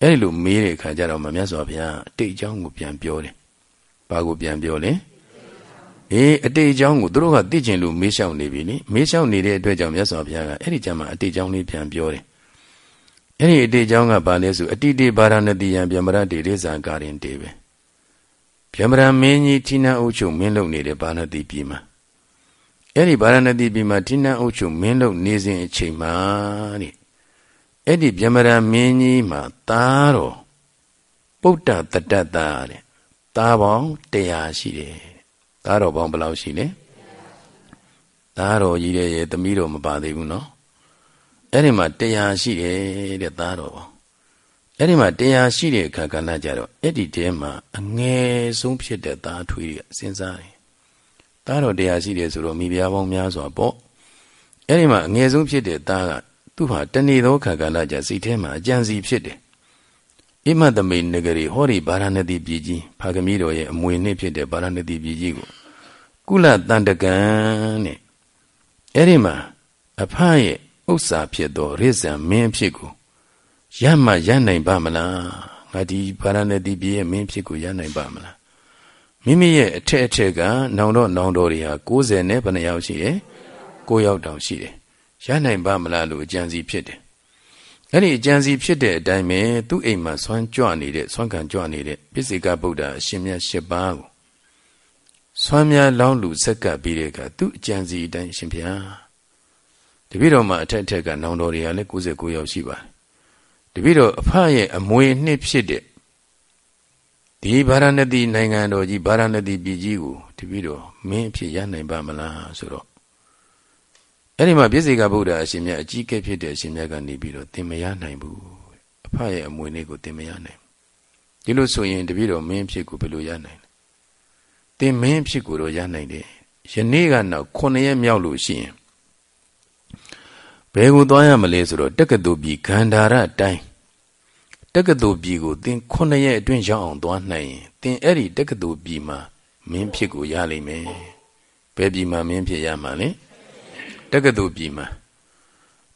အဲ့ဒီလိုမေးတဲ့အခါကျတော့မမြတ်စွာဘုရားအတိတ်အကြောင်းကိုပြန်ပြောတယ်ဘာကိုပြန်ပြောလဲအေးအတိတ်အကြောင်းကိုသူတို့ကသိကျင်လို့မေးလျှောက်နေပြီလေမေးလျှောက်နေတဲ့အတွက်ကြောင့်မြတ်စွာဘုရားကအဲ့ဒီကျမ်းမှာအတိတ်အကြောင်းလေးပြန်ပြောတယ်အဲ့ဒီအတိတ်အကြောင်းကဘာလဲဆိုအတိတေဘာရဏတိယံဗျမရတေရိဇာကာရင်တေပဲဗျမရမင်းကြီးဌိနအုပ်ချုပ်မင်းလုပ်နေတဲ့ဘာနတိပြည်မှာ အဲ့ဒီဗာရဏသီပြည်မှာဌိနအုပ်ချုပ်မင်းလုပ်နေစဉ်အချိန်မှာတဲ့အဲ့ဒီဗျမရမင်းကြီးမှာသားတော်ပုဒ္ဒတတ္တတာတဲ့သားပေါင်း100ရှိတယ်သားတော်ပေါင်းဘယ်လောက်ရှိလဲသားတော်ကြီးတဲ့ရဲ့သမီးတော်မပါသေးဘူးနော်အဲ့ဒီမှာ100ရှိတယ်တဲ့သားတော်ပေါင်းအဲ့ဒီမှာ100ရှိတဲ့အခါကဏ္ဍကြတော့အဲ့ဒီတဲမှာအငယ်ဆုံးဖြစ်တဲ့သားထွေးကစဉ်းစားတယ် သားတော်တရားရှိတယ်ဆိုတော့မိဖုရားပေါင်းများစွာပေါ့အဲ့ဒီမှာအငယ်ဆုံးဖြစ်တဲ့သားကသူ့ဟာတဏီသောခါကာလကြစိတ်ထဲမှာအကြံစီဖြစ်တယ်ဣမသမိန်နဂရီဟောဒီဗာရာဏသီပြည်ကြီးဖာကမီတော်ရဲ့အမွေနှစ်ဖြစ်တဲ့ဗာရာဏသီပြည်ကြီးကိုကုလတန်တကံနဲ့အဲ့ဒီမှာအဖရဲ့ဥစ္စာဖြစ်သောရိဇံမင်းဖြစ်ကိုရမှရနိုင်ပါမလားငါဒီဗာရာဏသီပြည်ရဲ့မင်းဖြစ်ကိုရနိုင်ပါမလား မိမိရဲ့အထက်အထက်ကနောင်တော့နောင်တော်တွေဟာ60နဲ့ဘယ်နှယောက်ရှိတယ်9ယောက်တောင်ရှိတယ်ရနိုင်ပါမလားလို့အကြံစီဖြစ်တယ်အဲ့ဒီအကြံစီဖြစ်တဲ့အတိုင်းပဲသူ့အိမ်မှာဆွမ်းကြွနေတဲ့ဆွမ်းခံကြွနေတဲ့ပိစိကဗုဒ္ဓအရှင်မြတ်၈ပါးကိုဆွမ်းများလောင်းလူဆက်ကပ်ပြီးတဲ့အခါသူ့အကြံစီအတိုင်းရှင်ဘုရားတပည့်တော်မှာအထက်အထက်ကနောင်တော်တွေကလည်း69ယောက်ရှိပါတယ်တပည့်တော်အဖရဲ့အမွေနှစ်ဖြစ်တဲ့ ဒီဗာရာဏသီနိုင်ငံတော်ကြီးဗာရာဏသီပြည်ကြီးကိုတပည့်တော်မင်းအဖြစ်ရနိုင်ပါမလားဆိုတော့အဲ့ဒီမှာပြည့်စေကဗုဒ္ဓအရှင်မြတ်အကြီးကဲဖြစ်တဲ့အရှင်မြတ်ကနေပြီးတော့သင်မရနိုင်ဘူးအဖရဲ့အမွေလေးကိုသင်မရနိုင်ဒီလိုဆိုရင်တပည့်တော်မင်းဖြစ်ကိုဘယ်လိုရနိုင်လဲသင်မင်းဖြစ်ကိုတော့ရနိုင်တယ်ယနေ့ကနောက်9ရက်မြောက်လို့ရှိရင်ဘယ်ကိုသွားရမလဲဆိုတော့တက္ကသိုလ်ပြည်ဂန္ဓာရတိုင်းတ က္ကသိုလ်ပြည်ကိုသင်ခုနှစ်ရက်အတွင်းရောက်အောင်သွားနိုင်ရင်သင်အဲ့ဒီတက္ကသိုလ်ပြည်မှာမင်းဖြစ်ကိုရလိမ့်မယ်ဘယ်ပြည်မှာမင်းဖြစ်ရမှာလဲတက္ကသိုလ်ပြည်မှာ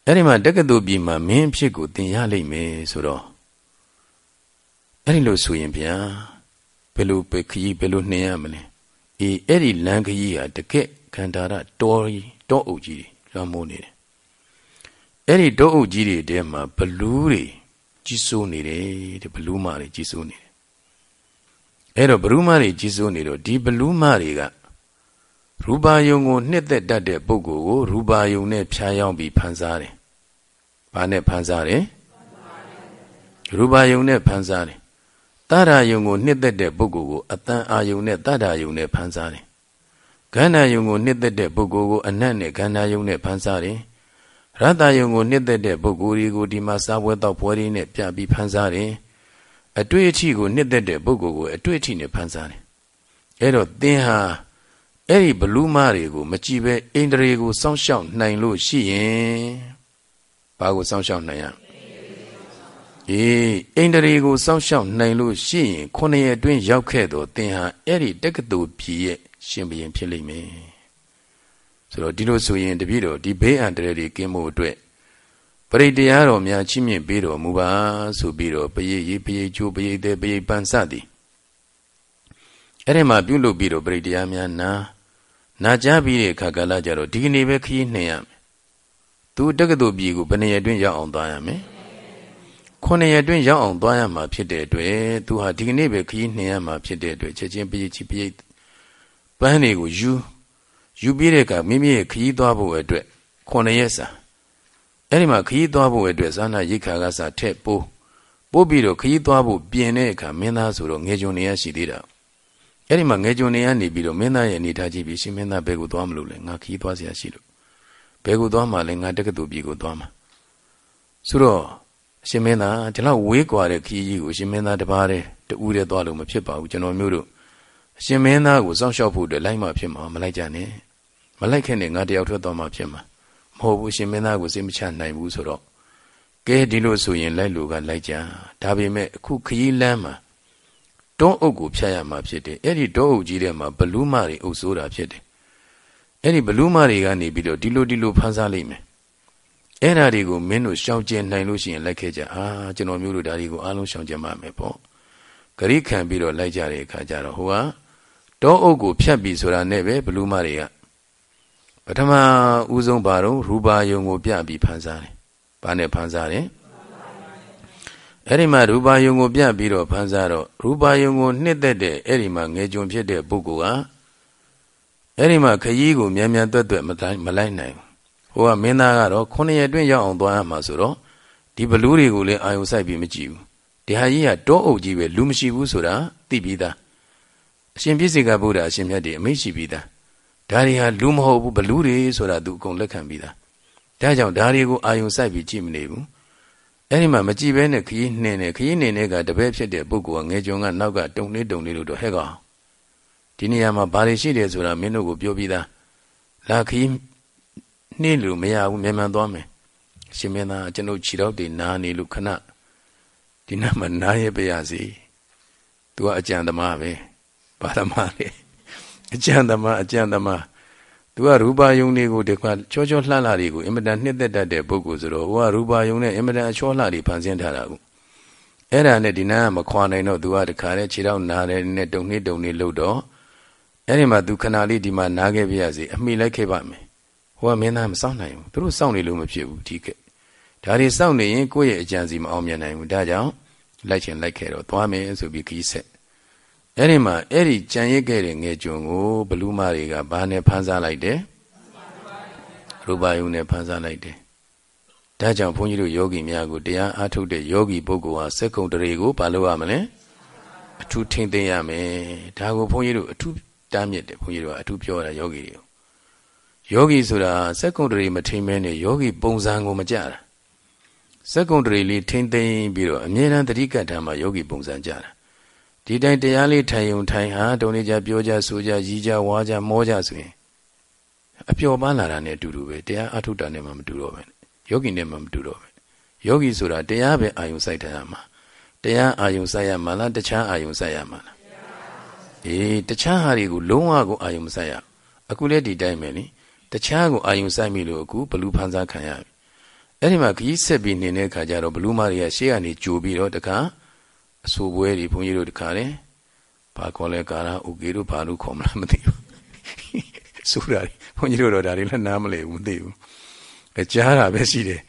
အဲ့ဒီမှာတက္ကသိုလ်ပြည်မှာမင်းဖြစ်ကိုသင်ရလိမ့်မယ်ဆိုတော့အဲ့ဒီလိုဆိုရင်ဗျာဘယ်လိုပဲခရီးဘယ်လိုနှင်ရမလဲအေးအဲ့ဒီလမ်းခရီးဟာတကက်ခန္ဓာရတောကြီးတောအုပ်ကြီးလွှမ်းမိုးနေတယ်အဲ့ဒီတောအုပ်ကြီးတွေထဲမှာဘလူးတွေ ကြီးစိုးနေတယ်တဲ့ဘလူးမတွေကြီးစိုးနေတယ်အဲ့တော့ဘလူးမတွေကြီးစိုးနေတော့ဒီဘလူးမတွေကရူပါယုံကိုနှစ်သက်တတ်တဲ့ပုဂ္ဂိုလ်ကိုရူပါယုံနဲ့ဖြားယောင်းပြီးဖန်ဆားတယ်။ဘာနဲ့ဖန်ဆားတယ်။ရူပါယုံနဲ့ဖန်ဆားတယ်။တရာယုံကိုနှစ်သက်တဲ့ပုဂ္ဂိုလ်ကိုအတန်အာယုံနဲ့တရာယုံနဲ့ဖန်ဆားတယ်။ခန္ဓာယုံကိုနှစ်သက်တဲ့ပုဂ္ဂိုလ်ကိုအနတ်နဲ့ခန္ဓာယုံနဲ့ဖန်ဆားတယ်။ ရတ္တယုံကိုနှစ်သက်တဲ့ပုဂ္ဂိုလ်တွေကိုဒီမှာစားပွဲတော့ပွဲရင်းနဲ့ပြပြီးဖန်ဆားတယ်အတွေ့အထိကိုနှစ်သက်တဲ့ပုဂ္ဂိုလ်ကိုအတွေ့အထိနဲ့ဖန်ဆားတယ်အဲ့တော့သင်ဟာအဲ့ဒီဘလူးမတွေကိုမကြည့်ပဲအိန္ဒြေကိုစောင့်ရှောက်နိုင်လို့ရှိရင်ဘာကိုစောင့်ရှောက်နိုင်ရအေးအိန္ဒြေကိုစောင့်ရှောက်နိုင်လို့ရှိရင်ခုနှစ်ရက်အတွင်းရောက်ခဲ့တော့သင်ဟာအဲ့ဒီတက္ကသိုလ်ပြည်ရဲ့ရှင်ဘုရင်ဖြစ်လိမ့်မယ် ဆိုတော့ဒီလိုဆိုရင်တပည့်တော်ဒီဘေးအန္တရာယ်တွေကင်းဖို့အတွက်ပရိတရားတော်များချီးမြှင့်ပေးတော်မူပါဆိုပြီးတော့ပရိယေပရိချိုးပရိသေးပရိပန်စသည်အဲ့ဒီမှာပြုလုပ်ပြီးတော့ပရိတရားများနာနာကြပြီးတဲ့အခါကာလကြတော့ဒီကနေ့ပဲခရီးနှင်ရမယ်သူတက္ကသိုလ်ပြည်ကိုဘယ်နှစ်ရက်တွင်းရောက်အောင်သွားရမလဲခုနှစ်ရက်တွင်းရောက်အောင်သွားရမှာဖြစ်တဲ့အတွက်သူဟာဒီကနေ့ပဲခရီးနှင်ရမှာဖြစ်တဲ့အတွက်ချက်ချင်းပရိချီပရိပန်းတွေကိုယူ ယူပြီးတဲ့အခါမိမိရဲ့ခရီးသွားဖို့အတွက်ခုနှစ်ရက်စာအဲ့ဒီမှာခရီးသွားဖို့အတွက်သာနာရိခါကစာထက်ပိုးပို့ပြီးတော့ခရီးသွားဖို့ပြင်တဲ့အခါမင်းသားဆိုတော့ငယ်ကျွန်နေရရှိသေးတာအဲ့ဒီမှာငယ်ကျွန်နေရနေပြီးတော့မင်းသားရဲ့အနေထားကြည့်ပြီးရှင်မင်းသားဘယ်ကိုသွားမလို့လဲငါခရီးသွားစရာရှိလို့ဘယ်ကိုသွားမှာလဲငါတက္ကသိုလ်ပြည်ကိုသွားမှာဆိုတော့ရှင်မင်းသားဒီလောက်ဝေးကွာတဲ့ခရီးကြီးကိုရှင်မင်းသားတပါးတည်းတူးတည်းသွားလို့မဖြစ်ပါဘူးကျွန်တော်မျိုးတို့ အရှင်မင်းသားကိုစောင့်ရှောက်ဖို့အတွက်လိုက်မှဖြစ်မှာမလိုက်ကြနဲ့မလိုက်ခင်နဲ့ငါတယောက်ထွက်သွားမှဖြစ်မှာမဟုတ်ဘူးရှင်မင်းသားကိုစိတ်မချနိုင်ဘူးဆိုတော့ကဲဒီလိုဆိုရင်လိုက်လို့ကလိုက်ကြဒါပေမဲ့အခုခရီးလမ်းမှာတွန်းအုပ်ကိုဖြတ်ရမှာဖြစ်တယ်အဲ့ဒီတွန်းအုပ်ကြီးထဲမှာဘလူးမတွေအုပ်ဆိုးတာဖြစ်တယ်အဲ့ဒီဘလူးမတွေကနေပြီးတော့ဒီလိုဒီလိုဖန်ဆားလိုက်မယ်အဲ့ဓာတွေကိုမင်းတို့ရှောင်ကျဉ်နိုင်လို့ရှိရင်လိုက်ခဲ့ကြအာကျွန်တော်မျိုးတို့ဒါတွေကိုအားလုံးရှောင်ကျဉ်ပါမယ်ပေါ့ဂရိခံပြီးတော့လိုက်ကြတဲ့အခါကျတော့ဟိုက တောအုပ်ကိုဖြတ်ပြီးဆိုတာနဲ့ပဲဘလူးမတွေကပထမဦးဆုံးဘာတော့ရူပါယုံကို ပြပြီးဖန်ဆားတယ်။ဘာနဲ့ဖန်ဆားတယ်။အဲ့ဒီမှာရူပါယုံကိုပြပြီးတော့ဖန်ဆားတော့ရူပါယုံကိုနှစ်သက်တဲ့အဲ့ဒီမှာငယ်ကြုံဖြစ်တဲ့ပုဂ္ဂိုလ်ကအဲ့ဒီမှာခရီးကိုမြန်မြန်တွက်တွက်မလိုက်နိုင်ဘူးဟိုကမင်းသားကတော့ခုနှစ်ရက်အတွင်းရောက်အောင်သွားရမှာဆိုတော့ဒီဘလူးတွေကိုလည်းအာယုံဆိုင်ပြီးမကြည့်ဘူးဒီဟာကြီးကတောအုပ်ကြီးပဲလူမရှိဘူးဆိုတာသိပြီးသား အရှင်ပြည့်စေကဗုဒ္ဓအရှင်မြတ်တွေအမိတ်ရှိပြီးသားဒါတွေဟာလူမဟုတ်ဘူးဘလူးတွေဆိုတာသူအကုန်လက်ခံပြီးသားဒါကြောင့်ဒါတွေကိုအာယုံဆိုင်ပြီးကြည့်မနေဘူးအဲ့ဒီမှာမကြည့်ဘဲနဲ့ခရီးနှင်းနေခရီးနှင်းနေကတပည့်ဖြစ်တဲ့ပုဂ္ဂိုလ်ကငယ်ကြုံကနောက်ကတုံလေးတုံလေးလို့တော့ဟဲ့ကောင်ဒီနေရာမှာဘာတွေရှိတယ်ဆိုတာမင်းတို့ကိုပြောပြီးသားလာခရီးနှင်းလို့မရဘူးမြန်မြန်သွားမယ်ရှင်မင်းသားကျွန်ုပ်ခြေတော့တွေနားနေလို့ခဏဒီနားမှာနားရပြရစီသူကအကြံသမားပဲ ဘာသမားလဲအကြံသမားအကြံသမားသူကရူပါယုံတွေကိုဒီကွာချောချောလှလှတွေကိုအင်မတန်နှစ်သက်တတ်တဲ့ပုဂ္ဂိုလ်ဆိုတော့ဟိုကရူပါယုံနဲ့အင်မတန်အချောလှတွေဖန်ဆင်းထားတာကိုအဲ့ဒါနဲ့ဒီနားကမခွာနိုင်တော့သူကတခါတည်းခြေတော့နားတယ်နဲ့တုံနေတုံနေလို့တော့အဲ့ဒီမှာသူခဏလေးဒီမှာနားခဲ့ပြရစီအမိလိုက်ခဲ့ပါမယ်ဟိုကမင်းသားမစောင့်နိုင်ဘူးသူတို့စောင့်နေလို့မဖြစ်ဘူးဒီကဲဒါတွေစောင့်နေရင်ကိုယ့်ရဲ့အကြံစီမအောင်မြင်နိုင်ဘူးဒါကြောင့်လိုက်ချင်လိုက်ခဲ့တော့သွားမယ်ဆိုပြီးခီးဆက် အဲ့ဒီမှာအဲ့ဒီကြံရစ်ခဲ့တဲ့ငယ်ကျွန်းကိုဘလူးမတွေကဘာနဲ့ဖမ်းစားလိုက်တယ်ရူပါယုံနဲ့ဖမ်းစားလိုက်တယ်ဒါကြောင့်ဘုန်းကြီးတို့ယောဂီများကိုတရားအားထုတ်တဲ့ယောဂီပုဂ္ဂိုလ်ဟာစက္ကုံတရေကိုဘာလုပ်ရမလဲအထူးထိမ့်သိမ်းရမယ်ဒါကိုဘုန်းကြီးတို့အထူးတားမြစ်တယ်ဘုန်းကြီးတို့ကအထူးပြောတာယောဂီတွေကိုယောဂီဆိုတာစက္ကုံတရီမထိမ့်မဲနဲ့ယောဂီပုံစံကိုမကြတာစက္ကုံတရီလေးထိမ့်သိမ့်ပြီးတော့အမြဲတမ်းတတိကတ်ထားမှယောဂီပုံစံကြတာ ဒီတိုင်းတရားလေးထိုင်ုံထိုင်ဟာတုံနေကြပြောကြဆိုကြရည်ကြဝါကြမောကြဆိုရင်အပျော်ပန်းလာတာနဲ့အတူတူပဲတရားအထုတာနဲ့မှမတူတော့ပဲယောဂီနဲ့မှမတူတော့ပဲယောဂီဆိုတာတရားပဲအာယုံစိုက်ထားရမှာတရားအာယုံစိုက်ရမှာလားတခြားအာယုံစိုက်ရမှာလားအေးတခြားဟာတွေကိုလုံးဝကိုအာယုံမစိုက်ရအခုလည်းဒီတိုင်းပဲလေတခြားကိုအာယုံစိုက်မိလို့အခုဘလူးဖန်စားခံရပြီအဲ့ဒီမှာခကြီးဆက်ပြီးနေတဲ့ခါကျတော့ဘလူးမတွေကရှေ့ကနေကြိုပြီးတော့တခါ အဆူပွဲတွေဘုန်းကြီးတို့တခါလေဘာခေါ်လဲကာရာဥကေတို့ဘာလို့ခေါ်မလားမသိဘူးဆိုတာဘုန်းကြီးတို့တော့ဒါတွေလည်းနားမလည်ဘူးမသိဘူးအကြားတာပဲရှိတယ်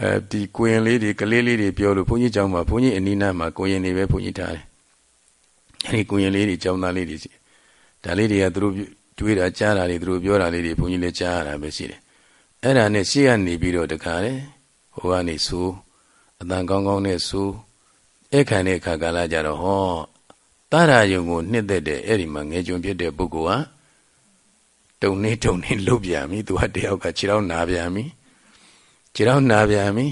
အဲဒီကိုရင်လေးတွေကလေးလေးတွေပြောလို့ဘုန်းကြီးကျောင်းမှာဘုန်းကြီးအနီးနားမှာကိုရင်တွေပဲဘုန်းကြီးထားတယ်အဲဒီကိုရင်လေးတွေကျောင်းသားလေးတွေဒါလေးတွေကသူတို့တွေးတာကြားတာတွေသူတို့ပြောတာလေးတွေဘုန်းကြီးလည်းကြားရတာပဲရှိတယ်အဲ့ဒါနဲ့ရှေ့ကနေပြီးတော့တခါလေဟိုကနေဆိုးအတန်ကောင်းကောင်းနဲ့ဆိုး အဲ့ခံတဲ့အခါကာလကြတော့ဟောတာရာယုံကိုနှစ်သက်တဲ့အဲ့ဒီမှာငယ်ကြုံဖြစ်တဲ့ပုဂ္ဂိုလ်ဟာတုံနေတုံနေလုတ်ပြန်ပြီသူကတယောက်ကခြေထောက်နာပြန်ပြီခြေထောက်နာပြန်ပြီ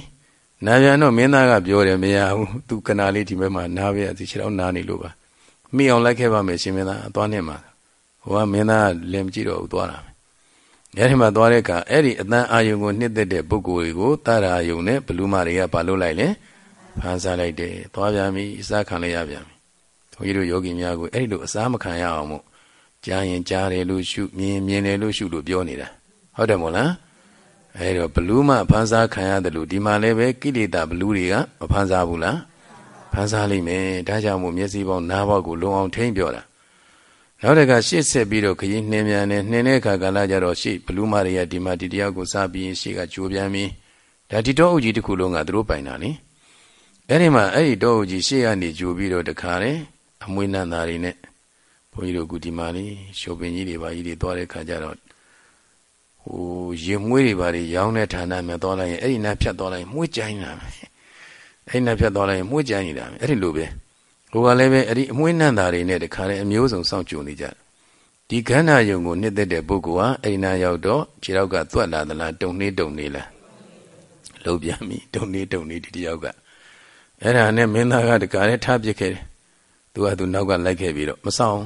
နာပြန်တော့မင်းသားကပြောတယ်မရဘူးသူကနာလေးဒီဘက်မှာနာပြရစီခြေထောက်နာနေလို့ပါမိအောင်လိုက်ခဲ့ပါမယ်ရှင်မင်းသားအသွားနဲ့မှာဟိုကမင်းသားလင်မကြည့်တော့ဘူးသွားတာပဲအဲဒီမှာသွားတဲ့အခါအဲ့ဒီအတန်အာယုံကိုနှစ်သက်တဲ့ပုဂ္ဂိုလ်တွေကိုတာရာယုံနဲ့ဘလူးမတွေကဘာလုပ်လိုက်လဲ ဖန်ဆားလိုက်တယ်သွားပြန်ပြီအစားခံလိုက်ရပြန်ပြီဘုန်းကြီးတို့ယောဂီများကိုအဲ့ဒီလိုအစားမခံရအောင်မို့ကြားရင်ကြားတယ်လို့ရှုမြင်မြင်တယ်လို့ရှုလို့ပြောနေတာဟုတ်တယ်မို့လားအဲ့တော့ဘလူးမှဖန်ဆားခံရတယ်လို့ဒီမှာလည်းပဲကိလေသာဘလူးတွေကမဖန်ဆားဘူးလားဖန်ဆားလိမ့်မယ်ဒါကြောင့်မို့မျက်စိပေါင်းနားပေါက်ကိုလုံအောင်ထိမ့်ပြောတာနောက်တကရှေ့ဆက်ပြီးတော့ခရီးနှင်းမြန်နေနှင်းတဲ့အခါကလာကြတော့ရှေ့ဘလူးမတွေကဒီမှာဒီတရားကိုစပြီးရှေ့ကကြိုးပြန်ပြီးဒါဒီတော့အုပ်ကြီးတစ်ခုလုံးကသူတို့ပိုင်တာလေ အဲ့ဒီမှာအဲ့ဒီတော့အုပ်ကြီးရှေ့ကနေကြိုးပြီးတော့တခါလေအမွေးနန္တာတွေနဲ့ဘုန်းကြီးတို့ကုဒီမာလေးရှုပ်ပင်ကြီးတွေပါကြီးတွေသွားတဲ့ခါကျတော့ဟိုရင်မွေးတွေပါတွေရောင်းတဲ့ဌာနမှာသွားလိုက်ရင်အဲ့ဒီနားဖြတ်သွားလိုက်ရင်မှုကြိုင်းလာမယ်အဲ့ဒီနားဖြတ်သွားလိုက်ရင်မှုကြိုင်းနေတာအဲ့ဒီလိုပဲဟိုကလည်းပဲအဲ့ဒီအမွေးနန္တာတွေနဲ့တခါလေအမျိုးစုံစောင့်ကြိုနေကြတယ်ဒီခန္ဓာယုံကိုနှစ်သက်တဲ့ပုဂ္ဂိုလ်ဟာအဲ့ဒီနားရောက်တော့ခြေထောက်ကသွက်လာသလားတုံနှေးတုံနှေးလားလှုပ်ပြန်ပြီတုံနှေးတုံနှေးဒီတယောက်က အဲ့ဒါနဲ့မင်းသားကတခါလေထားပစ်ခဲ့တယ်သူကသူနောက်ကလိုက်ခဲ့ပြီးတော့မဆောင်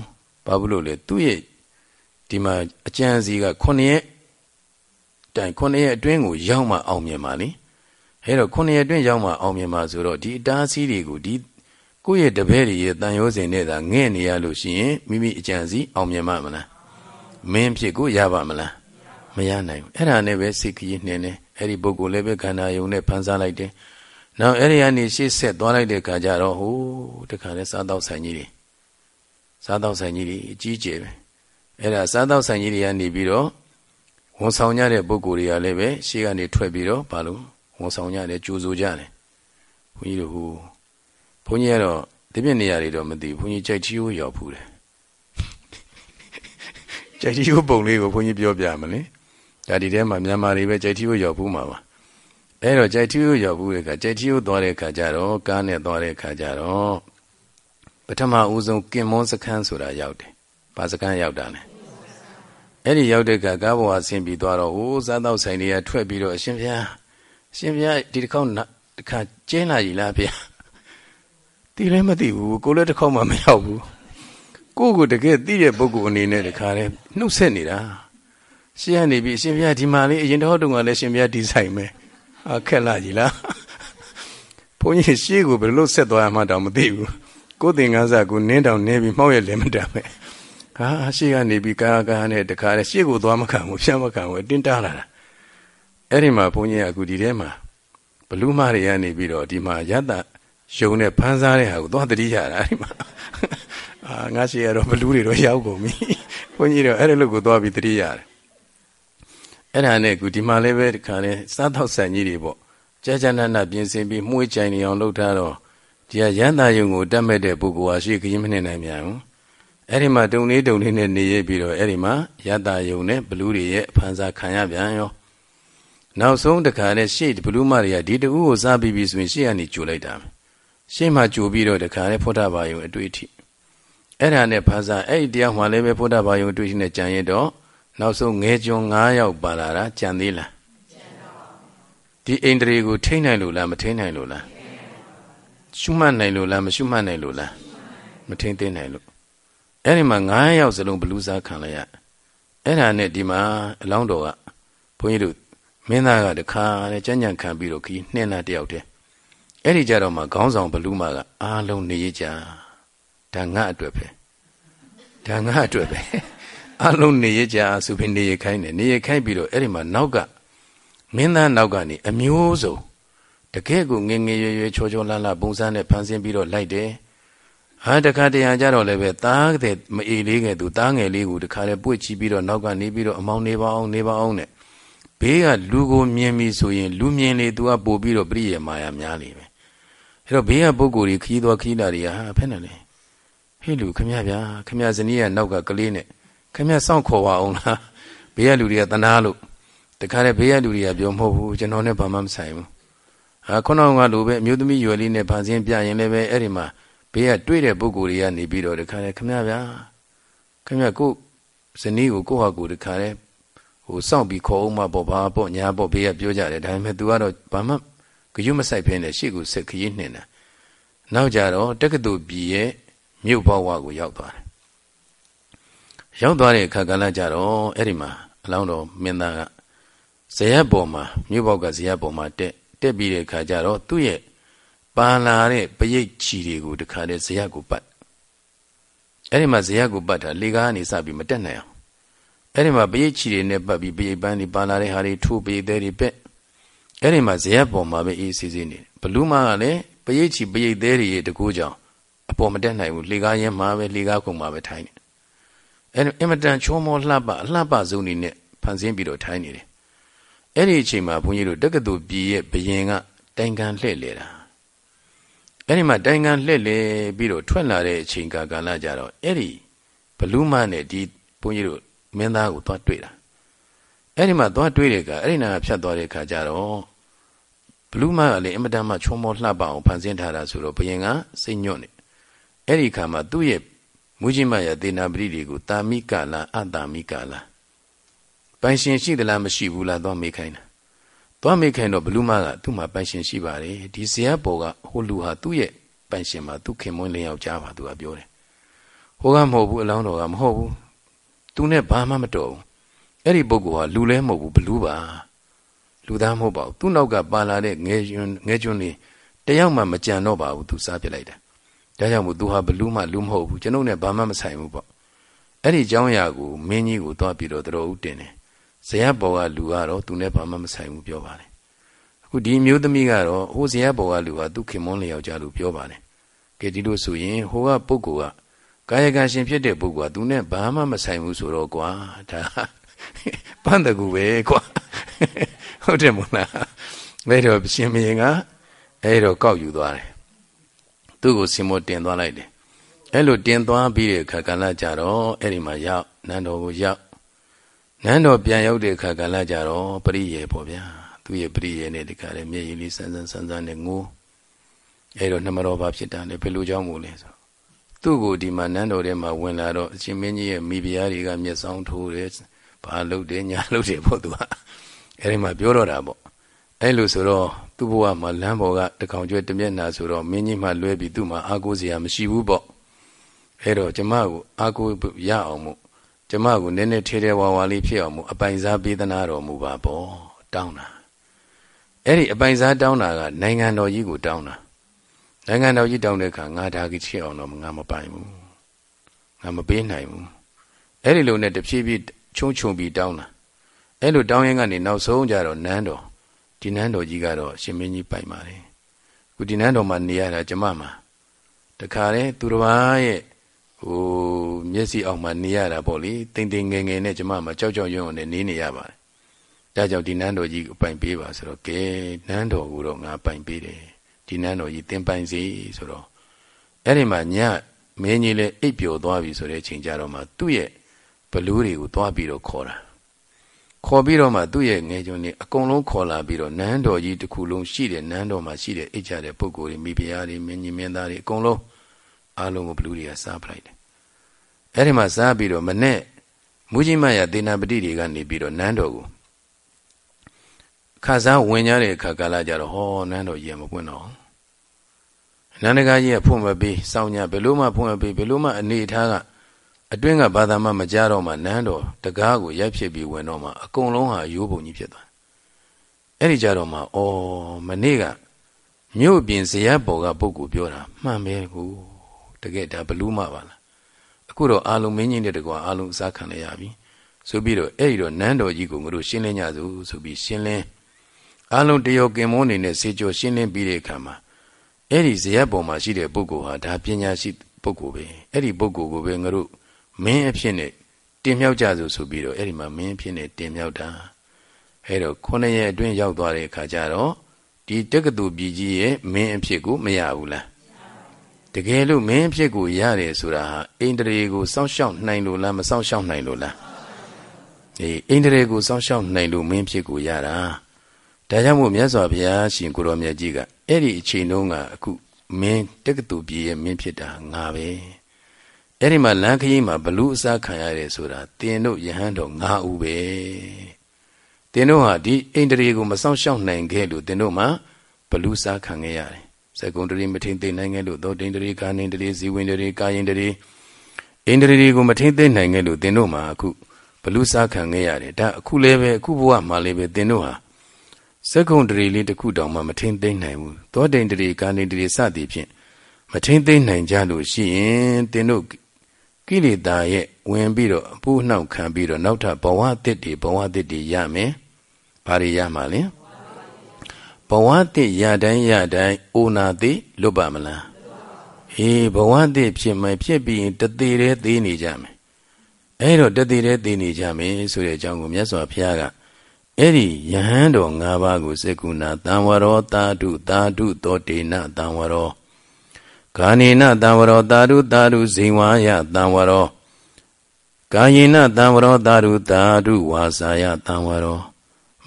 ဘာဘူးလို့လဲသူ့ရဲ့ဒီမှာအကျဉ်းစီက9ရက်တိုင်9ရက်အတွင်းကိုရောက်မှအောင်မြင်ပါလေအဲတော့9ရက်အတွင်းရောက်မှအောင်မြင်ပါဆိုတော့ဒီအတားစီးတွေကိုဒီကိုယ့်ရဲ့တပည့်တွေရဲ့တန်ရိုးစင်နဲ့သာငဲ့နေရလို့ရှိရင်မိမိအကျဉ်းစီအောင်မြင်မှာမလားမင်းဖြစ်ကိုရပါမလားမရနိုင်ဘူးအဲ့ဒါနဲ့ပဲစိတ်ကြီးနှင်းနေအဲ့ဒီပုဂ္ဂိုလ်လည်းပဲခန္ဓာယုံနဲ့ဖန်ဆားလိုက်တယ် နောက်အဲ့ဒီကနေရှေ့ဆက်သွားလိုက်တဲ့ခါကျတော့ဟိုတခါလဲစားတော့ဆိုင်ကြီးတွေစားတော့ဆိုင်ကြီးတွေအကြီးကျယ်ပဲအဲ့ဒါစားတော့ဆိုင်ကြီးတွေကနေပြီးတော့ဝန်ဆောင်ကြတဲ့ပုဂ္ဂိုလ်တွေကလည်းပဲရှေ့ကနေထွက်ပြီးတော့ဘာလို့ဝန်ဆောင်ကြတယ်ကြိုးစိုးကြတယ်ဘုန်းကြီးတို့ဟိုဘုန်းကြီးကတော့ဒီပြည့်နေရာတွေတော့မသိဘူးဘုန်းကြီးကြိုက်ချီကိုရောက်ဖူးတယ်ကြိုက်ချီကိုပုံလေးကိုဘုန်းကြီးပြောပြမလဲဒါဒီထဲမှာမြန်မာတွေပဲကြိုက်ချီကိုရောက်ဖူးမှာပါ အဲ့တော့ကြိုက်ထီးကိုရောက်ဘူးတဲ့အခါကြိုက်ထီးကိုသွားတဲ့အခါကျတော့ကားနဲ့သွားတဲ့အခါကျတော့ပထမဦးဆုံးကင်မွန်းစခန်းဆိုတာရောက်တယ်။ဘာစခန်းရောက်တာလဲ။အဲ့ဒီရောက်တဲ့အခါကားပေါ်ကဆင်းပြီးသွားတော့ဟိုစားတော့ဆိုင်တွေကထွက်ပြီးတော့အရှင်ဘုရားအရှင်ဘုရားဒီတစ်ခေါက်တစ်ခါကျင်းလာကြီးလားဗျာ။တီလည်းမသိဘူးကိုလည်းတစ်ခေါက်မှမရောက်ဘူး။ကိုကိုတကယ်သိတဲ့ပုဂ္ဂိုလ်အနေနဲ့တခါလဲနှုတ်ဆက်နေတာ။ရှင်းရနေပြီအရှင်ဘုရားဒီမှာလေးအရင်တော့တုန်းကလည်းရှင်ဘုရားဒီဆိုင်ပဲ။ အခက်လာကြီးလားဘုန်းကြီးရှေ့ကိုဘယ်လိုဆက်သွားမှတောင်မသိဘူးကိုယ်သင်္ကန်းစာကိုနင်းတောင်နေပြီးမှောက်ရလည်းမတတ်ပဲဟာရှေ့ကနေပြီးကာကာနဲ့တခါလေရှေ့ကိုသွားမခံဘူးဖြတ်မခံဘူးတင်းတားလာတာအဲ့ဒီမှာဘုန်းကြီးကအခုဒီထဲမှာဘလူးမတွေကနေပြီးတော့ဒီမှာယတ္တယုံနဲ့ဖန်းစားတဲ့ဟာကိုသွားတတိရတာအဲ့ဒီမှာအာငါရှေ့ကတော့ဘလူးတွေတော့ရောက်ကုန်ပြီဘုန်းကြီးတော့အဲ့ဒီလိုကိုသွားပြီးတတိရတယ် အဲ့ဒါနဲ့ခုဒီမှာလည်းပဲဒီခါလဲစားတော့ဆန်ကြီးတွေပေါ့ကြာကြာနာနာပြင်ဆင်ပြီးမှုေးကြိုင်နေအောင်လုပ်ထားတော့ဒီကရန်တာယုံကိုတတ်မဲ့တဲ့ပုဂ္ဂိုလ်ဟာရှိခရင်မနေနိုင်ပြန်ဘူးအဲ့ဒီမှာတုံလေးတုံလေးနဲ့နေရပြီးတော့အဲ့ဒီမှာရတ္တယုံနဲ့ဘလူးတွေရဲ့အဖန်စာခံရပြန်ရောနောက်ဆုံးတခါနဲ့ရှေ့ဘလူးမတွေကဒီတူကိုစားပြီးပြီဆိုရင်ရှေ့ကနေကြိုလိုက်တာရှေ့မှာကြိုပြီးတော့တခါနဲ့ဖုဒ္ဓဘာယုံအတွေ့အထိအဲ့ဒါနဲ့ဘာသာအဲ့ဒီတရားမှလည်းပဲဖုဒ္ဓဘာယုံအတွေ့အထိနဲ့ကြံရတော့ နောက်ဆုံးငဲကျွန်း9ယောက်ပါလာတာကြံသေးလားဒီအိန္ဒြေကိုထိနိုင်လို့လားမထိနိုင်လို့လားရှုမှတ်နိုင်လို့လားမရှုမှတ်နိုင်လို့လားမထိသိနိုင်လို့အဲ့ဒီမှာ9ယောက်စလုံးဘလူးစားခံလိုက်ရအဲ့ဒါနဲ့ဒီမှာအလောင်းတော်ကဘုန်းကြီးတို့မင်းသားကတခါနဲ့ကြံ့ကြံ့ခံပြီးတော့ခီးနှင်းလာတယောက်တည်းအဲ့ဒီကြတော့မှခေါင်းဆောင်ဘလူးမကအားလုံးနေရကြဒါငါအတွက်ပဲဒါငါအတွက်ပဲ အလုံးနေရကြဆိုပြီးနေရခိုင်းတယ်နေရခိုင်းပြီးတော့အဲ့ဒီမှာနောက်ကမင်းသားနောက်ကနေအမျိုးစုံတကယ်ကိုငငယ်ရွယ်ရွယ်ချောချောလန်းလန်းပုံစံနဲ့ဖန်ဆင်းပြီးတော့လိုက်တယ်ဟာတခါတရံကြတော့လည်းပဲသားတဲ့မအေးလေးငယ်သူသားငယ်လေးကိုတခါလဲပွေ့ချီပြီးတော့နောက်ကနေပြီးတော့အမောင်းနေပါအောင်နေပါအောင်နဲ့ဘေးကလူကိုမြင်ပြီဆိုရင်လူမြင်လေသူကပို့ပြီးတော့ပြည့်ရမာယာများလေပဲအဲ့တော့ဘေးကပုဂ္ဂိုလ်ကြီးခီးသွားခီးလာတွေကဟာဖက်နေလေဟေ့လူခမရဗျာခမရဇနီးကနောက်ကကလေးနဲ့ ခင်ဗျစောင့်ခေါ်ပါအောင်လားဘေးကလူတွေကတနာလို့တခါတည်းဘေးကလူတွေကပြောမဟုတ်ဘူးကျွန်တော်နဲ့ဘာမှမဆိုင်ဘူးဟာခုနကလိုပဲအမျိုးသမီးရွယ်လေးနဲ့ဖန်ဆင်းပြရင်လည်းပဲအဲ့ဒီမှာဘေးကတွေ့တဲ့ပုဂ္ဂိုလ်တွေကနေပြီးတော့တခါတည်းခင်ဗျဗျာခင်ဗျကိုဇနီးကိုကိုဟာကိုတခါတည်းဟိုစောင့်ပြီးခေါ်အောင်မပေါ့ဘာပေါ့ညာပေါ့ဘေးကပြောကြတယ်ဒါပေမဲ့ तू ကတော့ဘာမှဂယုမဆိုင်ဖင်းနဲ့ရှေ့ကိုဆက်ခရီးနှင်တာနောက်ကြတော့တက္ကသိုလ်ပြည်ရဲ့မြို့ဘဝကိုရောက်သွားတယ် ရောက်သွားတဲ့အခါကလည်းကြတော့အဲ့ဒီမှာအလောင်းတော်မင်းသားကဇယက်ပေါ်မှာမြို့ပေါက်ကဇယက်ပေါ်မှာတက်တက်ပြီးတဲ့အခါကျတော့သူ့ရဲ့ပါလာတဲ့ပရိတ်ချီတွေကိုတခါတည်းဇယကိုပတ်အဲ့ဒီမှာဇယကိုပတ်တာလေကားကနေစပြီးမတက်နိုင်အောင်အဲ့ဒီမှာပရိတ်ချီတွေနဲ့ပတ်ပြီးပရိတ်ပန်းတွေပါလာတဲ့ဟာတွေထိုးပရိတ်သေးတွေပက်အဲ့ဒီမှာဇယပေါ်မှာပဲအေးဆေးဆေးနေဘလူးမကလည်းပရိတ်ချီပရိတ်သေးတွေတကူကြောင့်အပေါ်မတက်နိုင်ဘူးလေကားရဲမှာပဲလေကားကုံမှာပဲထိုင်နေ အဲ့အင်မတန်ချောမောလှပအလှပဆုံးနေနဲ့ဖန်ဆင်းပြီးတော့ထိုင်နေတယ်အဲ့ဒီအချိန်မှာဘုန်းကြီးတို့တက္ကသိုလ်ပြည်ရဲ့ဘယင်ကတိုင်ကန်လှည့်လေတာအဲ့ဒီမှာတိုင်ကန်လှည့်လေပြီးတော့ထွက်လာတဲ့အချိန်ကာကာလကြတော့အဲ့ဒီဘလူးမနဲ့ဒီဘုန်းကြီးတို့မင်းသားကိုသွားတွေ့တာအဲ့ဒီမှာသွားတွေ့တဲ့အခါအဲ့ဒီနာဖြတ်သွားတဲ့အခါကျတော့ဘလူးမကလည်းအင်မတန်မှချုံမောလှပအောင်ဖန်ဆင်းထားတာဆိုတော့ဘယင်ကစိတ်ညွတ်နေအဲ့ဒီခါမှာသူ့ရဲ့ မူကြီးမရဒေနာပရိတွေကိုတာမိကလားအတာမိကလားပိုင်ရှင်ရှိသလားမရှိဘူးလားသွားမေးခိုင်းတာသွားမေးခိုင်းတော့ဘလူးမကသူ့မှာပိုင်ရှင်ရှိပါတယ်ဒီဇေယပေါ်ကဟိုလူဟာသူ့ရဲ့ပိုင်ရှင်မှာသူခင်မွန်းလင်းယောက်ျားပါသူကပြောတယ်ဟိုကမဟုတ်ဘူးအလောင်းတော်ကမဟုတ်ဘူးသူနဲ့ဘာမှမတော်ဘူးအဲ့ဒီပုဂ္ဂိုလ်ဟာလူလဲမဟုတ်ဘူးဘလူးပါလူသားမဟုတ်ပါဘူးသူ့နောက်ကပါလာတဲ့ငယ်ကျွန်းငယ်ကျွန်းလေးတယောက်မှမကြံတော့ပါဘူးသူစားပြလိုက်တာ ဒါကြောင့်မို့သူဟာဘလူးမှလူမဟုတ်ဘူးကျွန်ုပ်နဲ့ဘာမှမဆိုင်ဘူးပေါ့အဲ့ဒီအကြောင်းအရာကိုမင်းကြီးကိုသွားပြီးတော့တော်ဦးတင်တယ်ဇယဘောကလူကတော့သူနဲ့ဘာမှမဆိုင်ဘူးပြောပါတယ်အခုဒီမျိုးသမီးကတော့ဟိုဇယဘောကလူကသူခင်မွန်းလျောက်ကြလို့ပြောပါတယ်ကဲဒီလိုဆိုရင်ဟိုကပုဂ္ဂိုလ်ကကာယကံရှင်ဖြစ်တဲ့ပုဂ္ဂိုလ်ကသူနဲ့ဘာမှမဆိုင်ဘူးဆိုတော့ကွာဒါပန်းတကူပဲကွာဟုတ်တယ်မို့လားအဲ့တော့ရှင်မင်းကအဲ့တော့ကောက်ယူသွားတယ် သူ့ကိုစင်မတင်သွားလိုက်တယ်အဲ့လိုတင်သွားပြီးတဲ့အခါကလည်းကြတော့အဲ့ဒီမှာရောက်နန်းတော်ကိုရောက်နန်းတော်ပြန်ရောက်တဲ့အခါကလည်းကြတော့ပရိယေပေါ့ဗျာသူ့ရဲ့ပရိယေနဲ့ဒီကရဲမျက်ရည်လေးဆန်းဆန်းဆန်းဆန်းနဲ့ငိုးအဲ့တော့နှမတော်ဘာဖြစ်တာလဲဘယ်လိုကြောင့်မို့လဲဆိုသူ့ကိုဒီမှာနန်းတော်ထဲမှာဝင်လာတော့အရှင်မင်းကြီးရဲ့မိဖုရားတွေကမျက်စောင်းထိုးတယ်ဘာလုပ်တယ်ညာလုပ်တယ်ပေါ့သူကအဲ့ဒီမှာပြောတော့တာပေါ့အဲ့လိုဆိုတော့ သူ့ဘဝမှာလမ်းပေါ်ကတကောင်ကျွဲတမျက်နှာဆိုတော့မင်းကြီးမှလွဲပြီးသူ့မှာအာကိုစရာမရှိဘူးပေါ့အဲ့တော့ကျမကိုအာကိုရအောင်မို့ကျမကိုနည်းနည်းထဲထဲဝါဝါလေးဖြစ်အောင်မို့အပိုင်စားပေးသနာတော်မူပါပေါ့တောင်းတာအဲ့ဒီအပိုင်စားတောင်းတာကနိုင်ငံတော်ကြီးကိုတောင်းတာနိုင်ငံတော်ကြီးတောင်းတဲ့အခါငါဒါကြီးဖြစ်အောင်တော့ငါမပိုင်ဘူးငါမပေးနိုင်ဘူးအဲ့ဒီလိုနဲ့တဖြည်းဖြည်းချုံချုံပြီးတောင်းတာအဲ့လိုတောင်းရင်ကနေနောက်ဆုံးကြတော့နန်းတော် ဒီနန်းတော်ကြီးကတော့ရှင်မင်းကြီးပိုင်ပါတယ်ခုဒီနန်းတော်မှာနေရတာကျမမှာတခါလေသူတော်ဘာရဲ့ဟိုမျက်စိအောက်မှာနေရတာပေါ့လေတိမ်တိမ်ငယ်ငယ်နဲ့ကျမမှာကြောက်ကြောက်ရွံ့ရွံ့နဲ့နေနေရပါတယ်ဒါကြောင့်ဒီနန်းတော်ကြီးကိုပိုင်ပေးပါဆိုတော့ကဲနန်းတော်ကိုတော့ငါပိုင်ပေးတယ်ဒီနန်းတော်ကြီးတင်ပိုင်စီဆိုတော့အဲ့ဒီမှာညမင်းကြီးလည်းအိပ်ပျော်သွားပြီဆိုတဲ့အချိန်ကြတော့မှသူ့ရဲ့ဘလူးတွေကိုသွားပြီးတော့ခေါ်တာ ခေါ်ပြီးတော့မှသူ့ရဲ့ငယ်ကျွန်းတွေအကုန်လုံးခေါ်လာပြီးတော့နန်းတော်ကြီးတစ်ခုလုံးရှိတဲ့နန်းတော်မှာရှိတဲ့အိတ်ကြတဲ့ပုဂ္ဂိုလ်တွေမိဖုရားတွေမင်းကြီးမင်းသားတွေအကုန်လုံးအားလုံးကိုဘလူးတွေကစားပလိုက်တယ်အဲ့ဒီမှာစားပြီးတော့မနဲ့မူကြီးမရဒေနာပတိတွေကနေပြီးတော့နန်းတော်ကိုခါစားဝင်ကြတဲ့အခါကာလကြတော့ဟောနန်းတော်ကြီးမပွင့်တော့နန္ဒကာကြီးကဖွင့်မပေးစောင်းညဘယ်လို့မှဖွင့်မပေးဘယ်လို့မှအနေထားက အတွင်းကဘာသာမှမကြားတော့မှနန်းတော်တကားကိုရိုက်ဖြစ်ပြီးဝင်တော့မှအကုန်လုံးဟာရိုးပုံကြီးဖြစ်သွားအဲ့ဒီကြတော့မှအော်မနေ့ကမြို့ပြင်ဇရပ်ပေါ်ကပုဂ္ဂိုလ်ပြောတာမှန်ပဲကိုတကယ်ဒါဘလူးမှပါလားအခုတော့အာလုံးမင်းကြီးတဲ့တကွာအာလုံးအစားခံရရပြီဆိုပြီးတော့အဲ့ဒီတော့နန်းတော်ကြီးကိုငါတို့ရှင်းလင်းကြစို့ဆိုပြီးရှင်းလင်းအာလုံးတယောကင်မုန်းနေနဲ့စေကြောရှင်းလင်းပြီးတဲ့အခါမှာအဲ့ဒီဇရပ်ပေါ်မှာရှိတဲ့ပုဂ္ဂိုလ်ဟာဒါပညာရှိပုဂ္ဂိုလ်ပဲအဲ့ဒီပုဂ္ဂိုလ်ကိုပဲငါတို့ မင်းအဖြစ်နဲ့တင်မြောက်ကြစို့ဆိုပြီးတော့အဲ့ဒီမှာမင်းအဖြစ်နဲ့တင်မြောက်တာအဲ့တော့ခုနှစ်ရက်အတွင်းရောက်သွားတဲ့အခါကျတော့ဒီတက္ကသိုလ်ပြည်ကြီးရဲ့မင်းအဖြစ်ကိုမရဘူးလားတကယ်လို့မင်းအဖြစ်ကိုရတယ်ဆိုတာဟာအိန္ဒြေကိုစောင့်ရှောက်နိုင်လို့လားမစောင့်ရှောက်နိုင်လို့လားအေးအိန္ဒြေကိုစောင့်ရှောက်နိုင်လို့မင်းဖြစ်ကိုရတာဒါကြောင့်မို့မြတ်စွာဘုရားရှင်ကိုရောမြတ်ကြီးကအဲ့ဒီအချိန်တုန်းကအခုမင်းတက္ကသိုလ်ပြည်ရဲ့မင်းဖြစ်တာငါပဲ အဲ့ဒီမှာလမ်းခရီးမှာဘလူအစားခံရတယ်ဆိုတာတင်တို့ယဟန်တော်၅ဦးပဲတင်တို့ဟာဒီအိန္ဒြေကိုမဆောင်ရှောက်နိုင်ခဲ့လို့တင်တို့မှာဘလူစားခံခဲ့ရတယ်စကုံတရီမထိန်သိနိုင်ခဲ့လို့သောတိန်တရီကာနိန်တရီဇီဝင်တရီကာယင်တရီအိန္ဒြေကိုမထိန်သိနိုင်ခဲ့လို့တင်တို့မှာအခုဘလူစားခံခဲ့ရတယ်ဒါအခုလည်းပဲအခုဘဝမှာလည်းပဲတင်တို့ဟာစစက္ကုံတရီလေးတစ်ခုတောင်မှမထင်းသိမ့်နိုင်ဘူးသောတိန်တရီကာနေတရီစသည်ဖြင့်မထင်းသိမ့်နိုင်ကြလို့ရှိရင်တင်တို့ ကိလေသာရဲ့ဝင်ပြီးတော့အပူနှောက်ခံပြီးတော့နောက်ထပ်ဘဝအသစ်တွေဘဝအသစ်တွေရမယ်။ဘာတွေရမှာလဲ။ဘဝအသစ်ရတိုင်းရတိုင်းအိုနာသိလွတ်ပါမလား။ဟေးဘဝအသစ်ဖြစ်မှဖြစ်ပြီးရင်တသေးတည်းသေးနေကြမယ်။အဲတော့တသေးတည်းသေးနေကြမယ်ဆိုတဲ့အကြောင်းကိုမြတ်စွာဘုရားကအဲ့ဒီယဟန်တော်၅ပါးကိုစေကုဏတံဝရောတာတုတာတုသောတေနတံဝရော ဂာနိနတံဝရောတာတုတာတုဇိဝါယတံဝရောကာယေနတံဝရောတာတုတာတုဝါစာယတံဝရော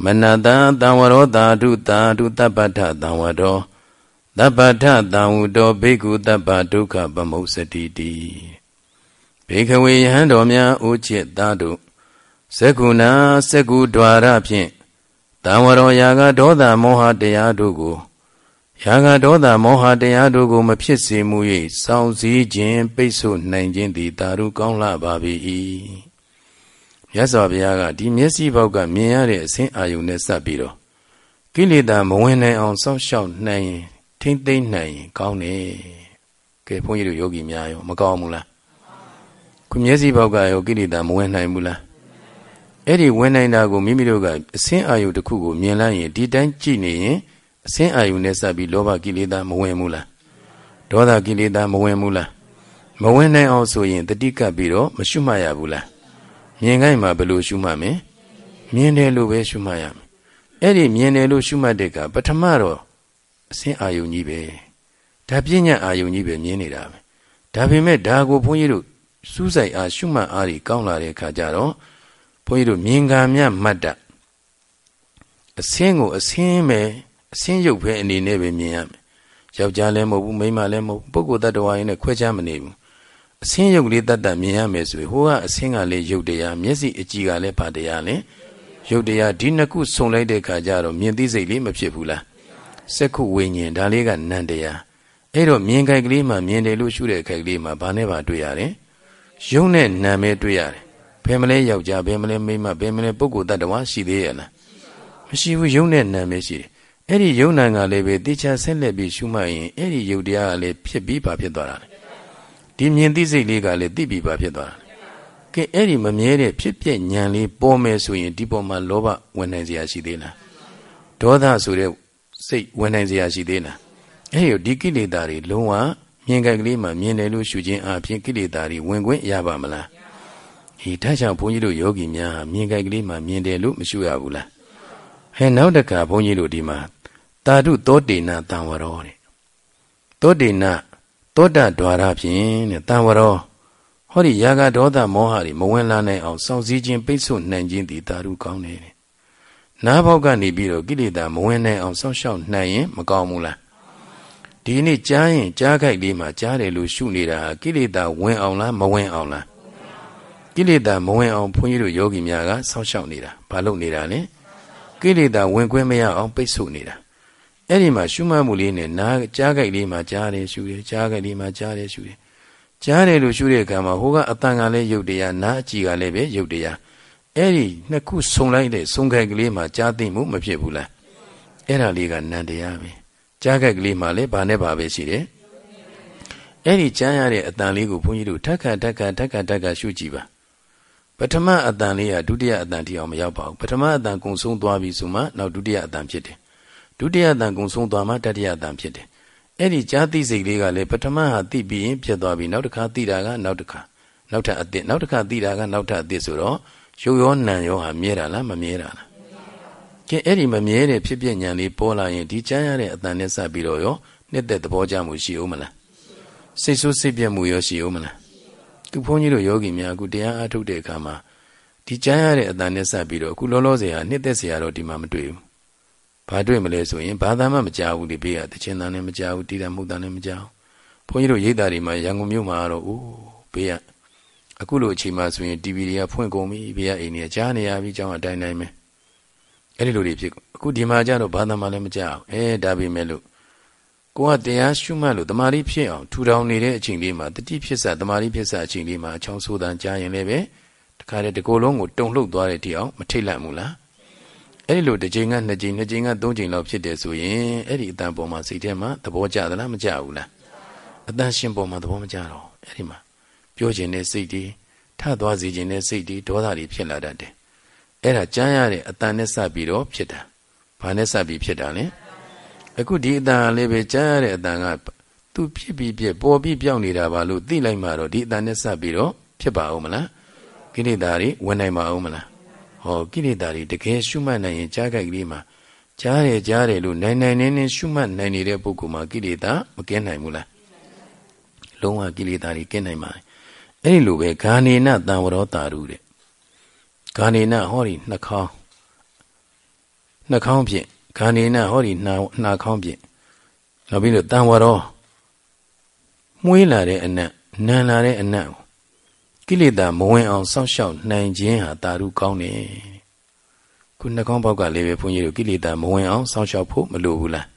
မနတံတံဝရောတာတုတာတုတပ္ပထတံဝရောတပ္ပထတံဝတောဘိက္ခုတပ္ပဒုက္ခပမုစတိတိဘေခဝေယဟန်တော်များအိုချစ်သားတို့သက္ကုဏသက္ကုဒွါရဖြင့်တံဝရောယာကဒေါသမောဟတရားတို့ကို ယာကဒေါသမောဟတရားတို့ကို မဖြစ်စေမှု၍စောင့်စည်းခြင်းပိတ်ဆို့နိုင်ခြင်းသည်တာရုကောင်းလှပါ၏မြတ်စွာဘုရားကဒီမျက်စိဘောက်ကမြင်ရတဲ့အဆင်းအာယုန်နဲ့စပ်ပြီးတော့ကိလေသာမဝင်နိုင်အောင်စောင့်ရှောက်နိုင်ရင်ထိမ့်သိမ့်နိုင်ရင်ကောင်းတယ်ကဲဘုန်းကြီးတို့ယောဂီများရောမကောင်းဘူးလားခုမျက်စိဘောက်ကရောကိလေသာမဝင်နိုင်ဘူးလားအဲ့ဒီဝင်နိုင်တာကိုမိမိတို့ကအဆင်းအာယုတစ်ခုကိုမြင်လိုက်ရင်ဒီတိုင်းကြည့်နေရင် အဆင်းအာယုနဲ့စပ်ပြီးလောဘကိလေသာမဝင်ဘူးလားဒေါသကိလေသာမဝင်ဘူးလားမဝင်နိုင်အောင်ဆိုရင်တတိကပ်ပြီးတော့မရှုမှတ်ရဘူးလားမြင်ခိုင်းမှာဘယ်လိုရှုမှတ်မလဲမြင်တယ်လို့ပဲရှုမှတ်ရမယ်အဲ့ဒီမြင်တယ်လို့ရှုမှတ်တဲ့ကပထမတော့အဆင်းအာယုန်ကြီးပဲဒါပြညာအာယုန်ကြီးပဲမြင်နေတာပဲဒါပေမဲ့ဒါကိုဘုန်းကြီးတို့စူးစိုက်အားရှုမှတ်အားကြီးကောင်းလာတဲ့အခါကျတော့ဘုန်းကြီးတို့မြင်ကံမြတ်မတ်တအဆင်းကိုအဆင်းပဲ အဆင်းရုပ်ပဲအနေနဲ့ပဲမြင်ရမယ်ယောက်ျားလည်းမဟုတ်ဘူးမိန်းမလည်းမဟုတ်ဘူးပုဂ္ဂိုလ်တ attva ရင်းနဲ့ခွဲခြားမနေဘူးအဆင်းရုပ်လေးတတ်တတ်မြင်ရမယ်ဆိုရင်ဟိုကအဆင်းကလည်းရုပ်တရားမျက်စိအကြည့်ကလည်းဘာတရားလဲရုပ်တရားဒီနှစ်ခုစုံလိုက်တဲ့ခါကျတော့မြင်သိစိတ်လေးမဖြစ်ဘူးလားစက္ခုဝိညာဉ်ဒါလေးကနန္တရားအဲ့တော့မြင်ခိုက်ကလေးမှမြင်တယ်လို့ရှုတဲ့ခိုက်ကလေးမှဘာနဲ့ပါတွေ့ရတယ်ရုပ်နဲ့နာမဲတွေ့ရတယ်ဘယ်မလဲယောက်ျားဘယ်မလဲမိန်းမဘယ်မလဲပုဂ္ဂိုလ်တ attva ရှိသေးရဲ့လားမရှိဘူးရုပ်နဲ့နာမဲရှိတယ် အဲ့ဒီယုံနာကလည်းပဲတေချာဆက်လက်ပြီးရှုမှတ်ရင်အဲ့ဒီယုတ်တရားကလည်းဖြစ်ပြီးပါဖြစ်သွားတာလေဒီမြင်သိစိတ်လေးကလည်းသိပြီးပါဖြစ်သွားတာကဲအဲ့ဒီမမြဲတဲ့ဖြစ်ပြဉဏ်လေးပေါ်မယ်ဆိုရင်ဒီပေါ်မှာလောဘဝင်နိုင်စရာရှိသေးလားဒေါသဆိုတဲ့စိတ်ဝင်နိုင်စရာရှိသေးလားအဲ့ဒီဒီကိလေသာတွေလုံးဝမြင်ကြကလေးမှာမြင်တယ်လို့ရှုခြင်းအပြင်ကိလေသာတွေဝင်ခွင့်ရပါမလားဒီထားချောင်ဘုန်းကြီးတို့ယောဂီများမြင်ကြကလေးမှာမြင်တယ်လို့မရှုရဘူးလားဟဲ့နောက်တခါဘုန်းကြီးတို့ဒီမှာ တာဓုသောတေနတံဝရောတဲ့သောတေနသောတဒွါရဖြင့်တဲ့တံဝရောဟောဒီယာကဒေါသမောဟတွေမဝင်လာနိုင်အောင်စောင့်စည်းခြင်းပိတ်ဆို့နိုင်ခြင်းဒီတာဓုကောင်းတယ်တဲ့နားဘောက်ကနေပြီးတော့ကိလေသာမဝင်နိုင်အောင်စောင့်ရှောက်နိုင်ရင်မကောင်းဘူးလားဒီနေ့ကြားရင်ကြားခိုက်လေးမှာကြားတယ်လို့ရှုနေတာကိလေသာဝင်အောင်လားမဝင်အောင်လားကိလေသာမဝင်အောင်ဘုန်းကြီးတို့ယောဂီများကစောင့်ရှောက်နေတာဘာလုပ်နေတာလဲကိလေသာဝင်ခွင့်မရအောင်ပိတ်ဆို့နေတာ အဲ့ဒီမှာရှုမှတ်မှုလေးနဲ့နားကြားကြိုက်လေးမှာကြားတယ်ရှုတယ်ကြားကြိုက်လေးမှာကြားတယ်ရှုတယ်ကြားတယ်လို့ရှုတဲ့အခါမှာဟိုကအတန်ကလည်းရုပ်တရားနားအကြည့်ကလည်းပဲရုပ်တရားအဲ့ဒီနှစ်ခုဆုံလိုက်တဲ့ဆုံခိုက်ကလေးမှာကြားသိမှုမဖြစ်ဘူးလားအဲ့ဒါလေးကနန္တရားပဲကြားခိုက်ကလေးမှာလည်းဘာနဲ့ဘာပဲရှိတယ်အဲ့ဒီကြားရတဲ့အတန်လေးကိုဘုန်းကြီးတို့ထက်ခါထက်ခါထက်ခါထက်ခါရှုကြည့်ပါပထမအတန်လေးကဒုတိယအတန်တိအောင်မရောက်ပါဘူးပထမအတန်ကုံဆုံးသွားပြီဆိုမှနောက်ဒုတိယအတန်ဖြစ်တယ် ဒုတိယတန်ကုံဆုံးသွားမှတတိယတန်ဖြစ်တယ်အဲ့ဒီကြားသိစိတ်လေးကလည်းပထမဟာသိပြီးရင်ဖြစ်သွားပြီနောက်တစ်ခါသိတာကနောက်တစ်ခါနောက်ထပ်အသစ်နောက်တစ်ခါသိတာကနောက်ထပ်အသစ်ဆိုတော့ရုပ်ရောနံရောဟာမြဲတာလားမမြဲတာလားကဲအဲ့ဒီမမြဲတဲ့ဖြစ်ပျက်ဉာဏ်လေးပေါ်လာရင်ဒီကြားရတဲ့အတန်နဲ့စပ်ပြီးတော့ရောနှစ်သက်သဘောကျမှုရှိဦးမလားစိတ်ဆိုးစိတ်ပြတ်မှုရောရှိဦးမလားသူဘုန်းကြီးတို့ယောဂီများအခုတရားအားထုတ်တဲ့အခါမှာဒီကြားရတဲ့အတန်နဲ့စပ်ပြီးတော့အခုလောလောဆယ်ဟာနှစ်သက်စရာတော့ဒီမှာမတွေ့ဘူး ဘာတွေ့မလဲဆိုရင်ဘာသာမှမကြားဘူးဒီဘေးကတခြင်းတန်လည်းမကြားဘူးတိရမှုတန်လည်းမကြားဘူးဘုန်းကြီးတို့ရိတ်တာတွေမှာရန်ကုန်မြို့မှာတော့အိုးဘေးကအခုလိုအချိန်မှဆိုရင် TV တွေကဖွင့်ကုန်ပြီဘေးကအိမ်တွေကကြားနေရပြီကြောင်းအတိုင်းတိုင်းပဲအဲ့ဒီလိုတွေဖြစ်အခုဒီမှာကြတော့ဘာသာမှလည်းမကြားအောင်အဲဒါပေမဲ့လို့ကိုကတရားရှုမှတ်လို့တမာတိဖြစ်အောင်ထူထောင်နေတဲ့အချိန်လေးမှာတတိဖြစ်စတမာတိဖြစ်စအချိန်လေးမှာအချောင်းဆိုးတန်ကြားရင်လည်းပဲတခါတည်းဒီကိုယ်လုံးကိုတုံလှုပ်သွားတဲ့ဒီအောင်မထိတ်လန့်ဘူးလား အဲ့ဒီလိုတစ်ချိန်ကနှစ်ချိန်နှစ်ချိန်ကသုံးချိန်လောက်ဖြစ်တယ်ဆိုရင်အဲ့ဒီအတန်ပေါ်မှာစိတ်ထဲမှာသဘောကျသလားမကျဘူးလားအတန်ရှင်ပေါ်မှာသဘောမကျတော့အဲ့ဒီမှာပြောခြင်းနဲ့စိတ်တွေထသွားစေခြင်းနဲ့စိတ်တွေဒေါသတွေဖြစ်လာတတ်တယ်အဲ့ဒါကြားရတဲ့အတန်နဲ့စပ်ပြီးတော့ဖြစ်တာဘာနဲ့စပ်ပြီးဖြစ်တာလဲအခုဒီအတန်လေးပဲကြားရတဲ့အတန်ကသူဖြစ်ပြီးပြပေါ်ပြီးပြောင်းနေတာပါလို့သိလိုက်မှတော့ဒီအတန်နဲ့စပ်ပြီးတော့ဖြစ်ပါဦးမလားကိလေသာတွေဝင်နိုင်ပါဦးမလား ဟောကိလေသာတွေတကယ်ရှုမှတ်နိုင်ရင်ကြားကြိုက်ကလေးမှာကြားတယ်ကြားတယ်လို့နိုင်နိုင်နေနေရှုမှတ်နိုင်နေတဲ့ပုဂ္ဂိုလ်မှာကိလေသာမကင်းနိုင်ဘူးလားလုံးဝကိလေသာတွေကင်းနိုင်ပါအဲ့ဒီလိုပဲဂာနေနတံဝရောတာရုတဲ့ဂာနေနဟောဒီနှာခေါင်းနှာခေါင်းဖြင့်ဂာနေနဟောဒီနှာနှာခေါင်းဖြင့်နောက်ပြီးတော့တံဝရောမွေးလာတဲ့အနံ့နံလာတဲ့အနံ့ကိ လေသာမဝင်အောင်စောင့်ရှောက်နိုင်ခြင်းဟာတာရုကောင်းတယ်ခုနှာခေါင်းပေါက်ကလေးပဲဘုန်းကြီးတို့ကိလေသာမဝင်အောင်စောင့်ရှောက်ဖို့မလိုဘူးလား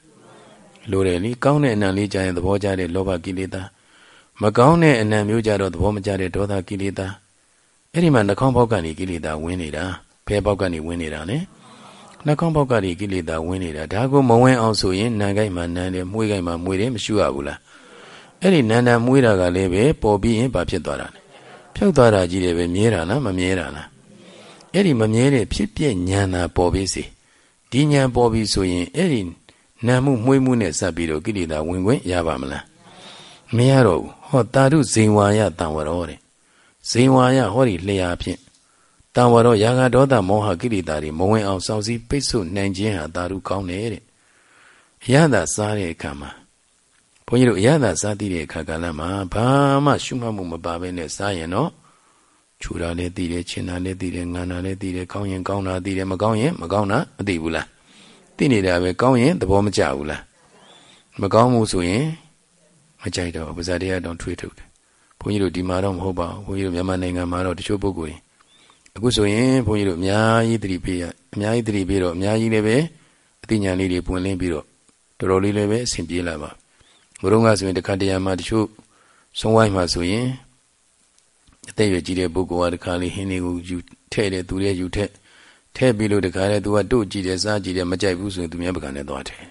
လိုတယ်လေကောင်းတဲ့အနံ့လေးကြားရင်သဘောကျတဲ့လောဘကိလေသာမကောင်းတဲ့အနံ့မျိုးကြတော့သဘောမကျတဲ့ဒေါသကိလေသာအဲ့ဒီမှာနှာခေါင်းပေါက်ကနေကိလေသာဝင်နေတာဘယ်ပေါက်ကနေဝင်နေတာလဲနှာခေါင်းပေါက်ကနေကိလေသာဝင်နေတာဒါကိုမဝင်အောင်ဆိုရင်နံကိုက်မှာနံတယ်မွေးကိုက်မှာမွေးတယ်မရှိရဘူးလားအဲ့ဒီနန္ဒမွေးတာကလည်းပဲပေါ်ပြီးရင်ဘာဖြစ်သွားတာလဲ ဖြောက်သွားတာကြီးတယ်ပဲမြဲတာလားမမြဲတာလားအဲ့ဒီမမြဲတဲ့ဖြစ်ပြညံတာပေါ်ပြီးစီဒီညံပေါ်ပြီးဆိုရင်အဲ့ဒီနာမှုမွေးမှုနဲ့စပ်ပြီးတော့ကိလေသာဝင်ခွင့်ရပါမလားမရတော့ဘူးဟောတာရုဇိန်ဝါယတံဝရောတဲ့ဇိန်ဝါယဟောဒီလျာဖြင့်တံဝရောယာဂဒေါသမောဟကိလေသာတွေမဝင်အောင်စောင့်စည်းပိတ်ဆို့နိုင်ခြင်းဟာတာရုကောင်းတယ်တဲ့အရသာစားတဲ့အခါမှာ ဘုန်းကြီးတို့အရသာစားသိတဲ့အခါကလည်းမှာဘာမှရှုမှတ်မှုမပါဘဲနဲ့စားရင်တော့ခြူတာလည်းသိတယ်ချင်တာလည်းသိတယ်ငန်တာလည်းသိတယ်ကောင်းရင်ကောင်းတာသိတယ်မကောင်းရင်မကောင်းတာမသိဘူးလားသိနေတာပဲကောင်းရင်သဘောမကျဘူးလားမကောင်းမှုဆိုရင်မကြိုက်တော့ပါဇာတရားတောင်ထွေးထုတ်တယ်ဘုန်းကြီးတို့ဒီမှာတော့မဟုတ်ပါဘူးဘုန်းကြီးတို့မြန်မာနိုင်ငံမှာတော့တချို့ပုဂ္ဂိုလ်တွေအခုဆိုရင်ဘုန်းကြီးတို့အများကြီးသတိပေးရအများကြီးသတိပေးတော့အများကြီးလည်းပဲအသိဉာဏ်လေးတွေပွင့်လင်းပြီးတော့တော်တော်လေးလည်းပဲအဆင်ပြေလာပါ ဘုရုံးကဆိုရင်တခါတရံမှာတချို့ဆုံးဝိုင်းမှာဆိုရင်အသက်ရွယ်ကြီးတဲ့ပုဂ္ဂိုလ်ကတခါလေးဟင်းလေးကိုယူထဲ့တယ်သူရဲ့ယူထက်ထဲ့ပြီးလို့တခါလေသူကတို့ကြည့်တယ်စားကြည့်တယ်မကြိုက်ဘူးဆိုရင်သူများပကံနဲ့သွားတယ်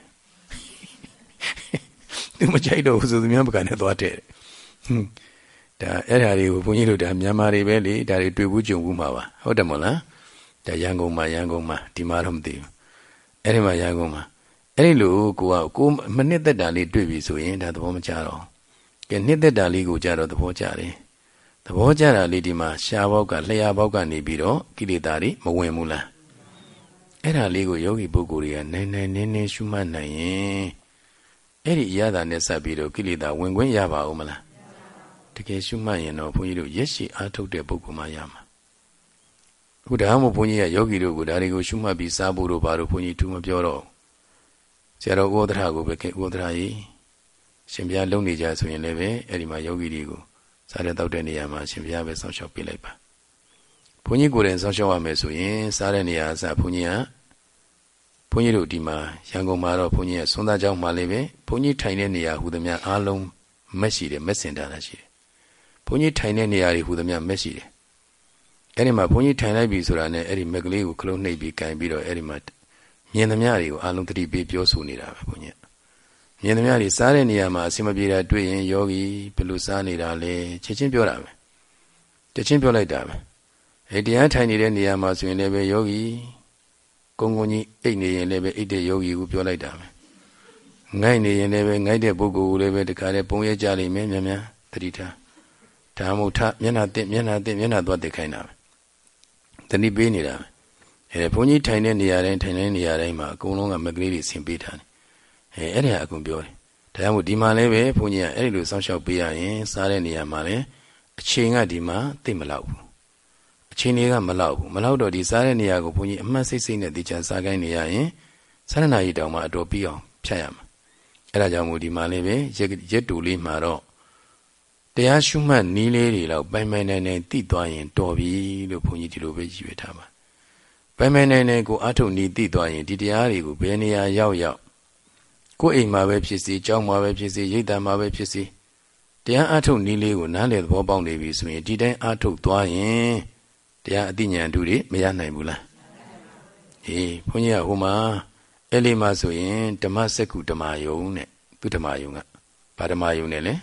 သူမကြိုက်တော့ဘူးဆိုသူများပကံနဲ့သွားတယ်ဒါအဲ့ဓာတွေကိုဘုန်းကြီးတို့ဒါမြန်မာတွေပဲလေဒါတွေတွေ့ဘူးကြုံဘူးမှာပါဟုတ်တယ်မဟုတ်လားဒါရန်ကုန်မှာရန်ကုန်မှာဒီမှာတော့မသိဘူးအဲ့ဒီမှာရန်ကုန်မှာ အဲ့ဒီလိုကိုကကိုမနှစ်သက်တာလေးတွေ့ပြီဆိုရင်ဒါသဘောမကျတော့ကဲနှစ်သက်တာလေးကိုကြတော့သဘောကျတယ်သဘောကျတာလေးဒီမှာရှားဘောက်ကလျှာဘောက်ကနေပြီးတော့ကိလေသာတွေမဝင်ဘူးလားအဲ့ဒါလေးကိုယောဂီပုဂ္ဂိုလ်တွေကနိုင်နိုင်နင်းနင်းရှုမှတ်နိုင်ရင်အဲ့ဒီအရသာနဲ့ဆက်ပြီးတော့ကိလေသာဝင်ခွင့်ရပါဦးမလားတကယ်ရှုမှတ်ရင်တော့ဘုန်းကြီးတို့ရက်ရှိအားထုတ်တဲ့ပုဂ္ဂိုလ်မှရမှာအခုဒါမှမဟုတ်ဘုန်းကြီးကယောဂီတို့ကဒါတွေကိုရှုမှတ်ပြီးစားဖို့တို့ဘာလို့ဘုန်းကြီးထူမပြောတော့ ဆရာတော်ဥဒ္ဒရာကိုပဲဥဒ္ဒရာကြီးရှင်ဘုရားလုံနေကြဆိုရင်လည်းပဲအဲ့ဒီမှာယောဂီတွေကိုစားတဲ့တောက်တဲ့နေရာမှာရှင်ဘုရားပဲစောင့်ရှောက်ပေးလိုက်ပါဘုန်းကြီးကိုယ်တိုင်စောင့်ရှောက်ရမယ်ဆိုရင်စားတဲ့နေရာအစဘုန်းကြီးကဘုန်းကြီးတို့ဒီမှာရန်ကုန်မှာတော့ဘုန်းကြီးကသွန်သားကျောင်းမှာလည်းပဲဘုန်းကြီးထိုင်တဲ့နေရာဟူသမျှအားလုံးမက်ရှိတယ်မက်စင်တာလာရှိတယ်ဘုန်းကြီးထိုင်တဲ့နေရာတွေဟူသမျှမက်ရှိတယ်အဲ့ဒီမှာဘုန်းကြီးထိုင်လိုက်ပြီဆိုတာနဲ့အဲ့ဒီမက်ကလေးကိုခလုံးနှိပ်ပြီးကင်ပြီးတော့အဲ့ဒီမှာ မြင်သမျှတွေကိုအလုံးသတိပေးပြောဆိုနေတာပဲဘုန်းကြီးမြင်သမျှတွေစားတဲ့နေရာမှာအဆင်မပြေတာတွေ့ရင်ယောဂီဘယ်လိုစားနေတာလဲချက်ချင်းပြောတာပဲချက်ချင်းပြောလိုက်တာပဲအဲတရားထိုင်နေတဲ့နေရာမှာဆိုရင်လည်းပဲယောဂီကုန်းကုန်းကြီးအိတ်နေရင်လည်းပဲအိတ်တဲ့ယောဂီကိုပြောလိုက်တာပဲငိုက်နေရင်လည်းပဲငိုက်တဲ့ပုဂ္ဂိုလ်ကိုလည်းပဲတခါတည်းပုံရကြလိမ့်မယ်မြန်မြန်သတိထားဓမ္မုထမျက်နှာတက်မျက်နှာတက်မျက်နှာသွားတက်ခိုင်းတာပဲတဏိပေးနေတာပဲ အဲဘုန်းကြီးထိုင်တဲ့နေရာတိုင်းထိုင်တဲ့နေရာတိုင်းမှာအကုန်လုံးကမကလေးတွေဆင်ပေးထားတယ်အဲအဲ့ဒါအကုန်ပြောတယ်ဒါကြောင့်မို့ဒီမှာလည်းပဲဘုန်းကြီးကအဲ့ဒီလိုစောင့်ရှောက်ပေးရရင်စားတဲ့နေရာမှာလည်းအချိန်ကဒီမှာသိမလောက်ဘူးအချိန်တွေကမလောက်ဘူးမလောက်တော့ဒီစားတဲ့နေရာကိုဘုန်းကြီးအမှတ်စိတ်စိတ်နဲ့ဒီချာစားခိုင်းနေရရင်စားတဲ့နာရီတောင်မှအတော်ပြီးအောင်ဖြတ်ရမှာအဲ့ဒါကြောင့်မို့ဒီမှာလည်းပဲရက်တူလေးမှာတော့တရားရှုမှတ်နီးလေးတွေလောက်ပိုင်ပိုင်နိုင်နိုင်သိသွားရင်တော်ပြီလို့ဘုန်းကြီးဒီလိုပဲရည်ရွယ်ထားပါ ပိုင်ပိုင်နိုင်နိုင်ကိုအထုတ်နီးသိသွားရင်ဒီတရားတွေကိုဘယ်နေရာရောက်ရောက်ကိုယ်အိမ်မှာပဲဖြစ်စီကြောင်းမှာပဲဖြစ်စီရိတ်တံမှာပဲဖြစ်စီတရားအထုတ်နီးလေးကိုနားလည်သဘောပေါက်နေပြီဆိုရင်ဒီတိုင်းအထုတ်သွားရင်တရားအသိဉာဏ်တူတွေမရနိုင်ဘူးလားအေးဘုန်းကြီးကဟိုမှာအဲ့လေးမှဆိုရင်ဓမ္မစက္ကုဓမ္မယုံတဲ့သူဓမ္မယုံကဘာဓမ္မယုံနဲ့လဲ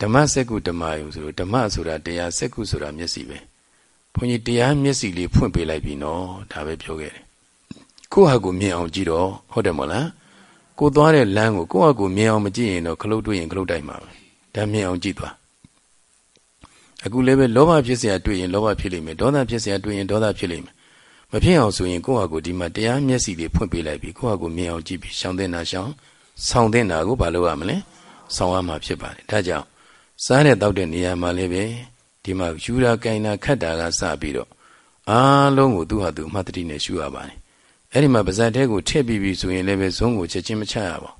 ဓမ္မစက္ကုဓမ္မယုံဆိုတော့ဓမ္မဆိုတာတရားစက္ကုဆိုတာမျက်စိပဲ ဘုန်းကြီးတရားမျက်စိလေးဖွင့်ပေးလိုက်ပြီနော်ဒါပဲပြောခဲ့တယ်ကိုယ့်ဟာကိုမြင်အောင်ကြည့်တော့ဟုတ်တယ်မို့လားကိုသွားတဲ့လမ်းကိုကိုယ့်ဟာကိုမြင်အောင်မကြည့်ရင်တော့ခလုတ်တွေ့ရင်ခလုတ်တိုက်မှာပဲဒါမြင်အောင်ကြည့်သွားအခုလည်းပဲလောဘဖြစ်เสียတွေ့ရင်လောဘဖြစ်လိမ့်မယ်ဒေါသဖြစ်เสียတွေ့ရင်ဒေါသဖြစ်လိမ့်မယ်မဖြစ်အောင်ဆိုရင်ကိုယ့်ဟာကိုဒီမှာတရားမျက်စိလေးဖွင့်ပေးလိုက်ပြီကိုယ့်ဟာကိုမြင်အောင်ကြည့်ပြီးရှောင်တဲ့နာရှောင်ဆောင်တဲ့နာကိုဘာလုပ်ရမလဲဆောင်ရမှာဖြစ်ပါတယ်ဒါကြောင့်စားတဲ့တောက်တဲ့နေရာမှာလည်းပဲ ဒီမှာယူရာကိုင်နာခတ်တာကစပြီးတော့အားလုံးကိုသူ့ဟာသူအမှတ်တတိနဲ့ရှုရပါတယ်အဲ့ဒီမှာပါဇက်တဲကိုထည့်ပြီးပြီဆိုရင်လည်းပဲဇုံးကိုချက်ချင်းမချရပါဘူး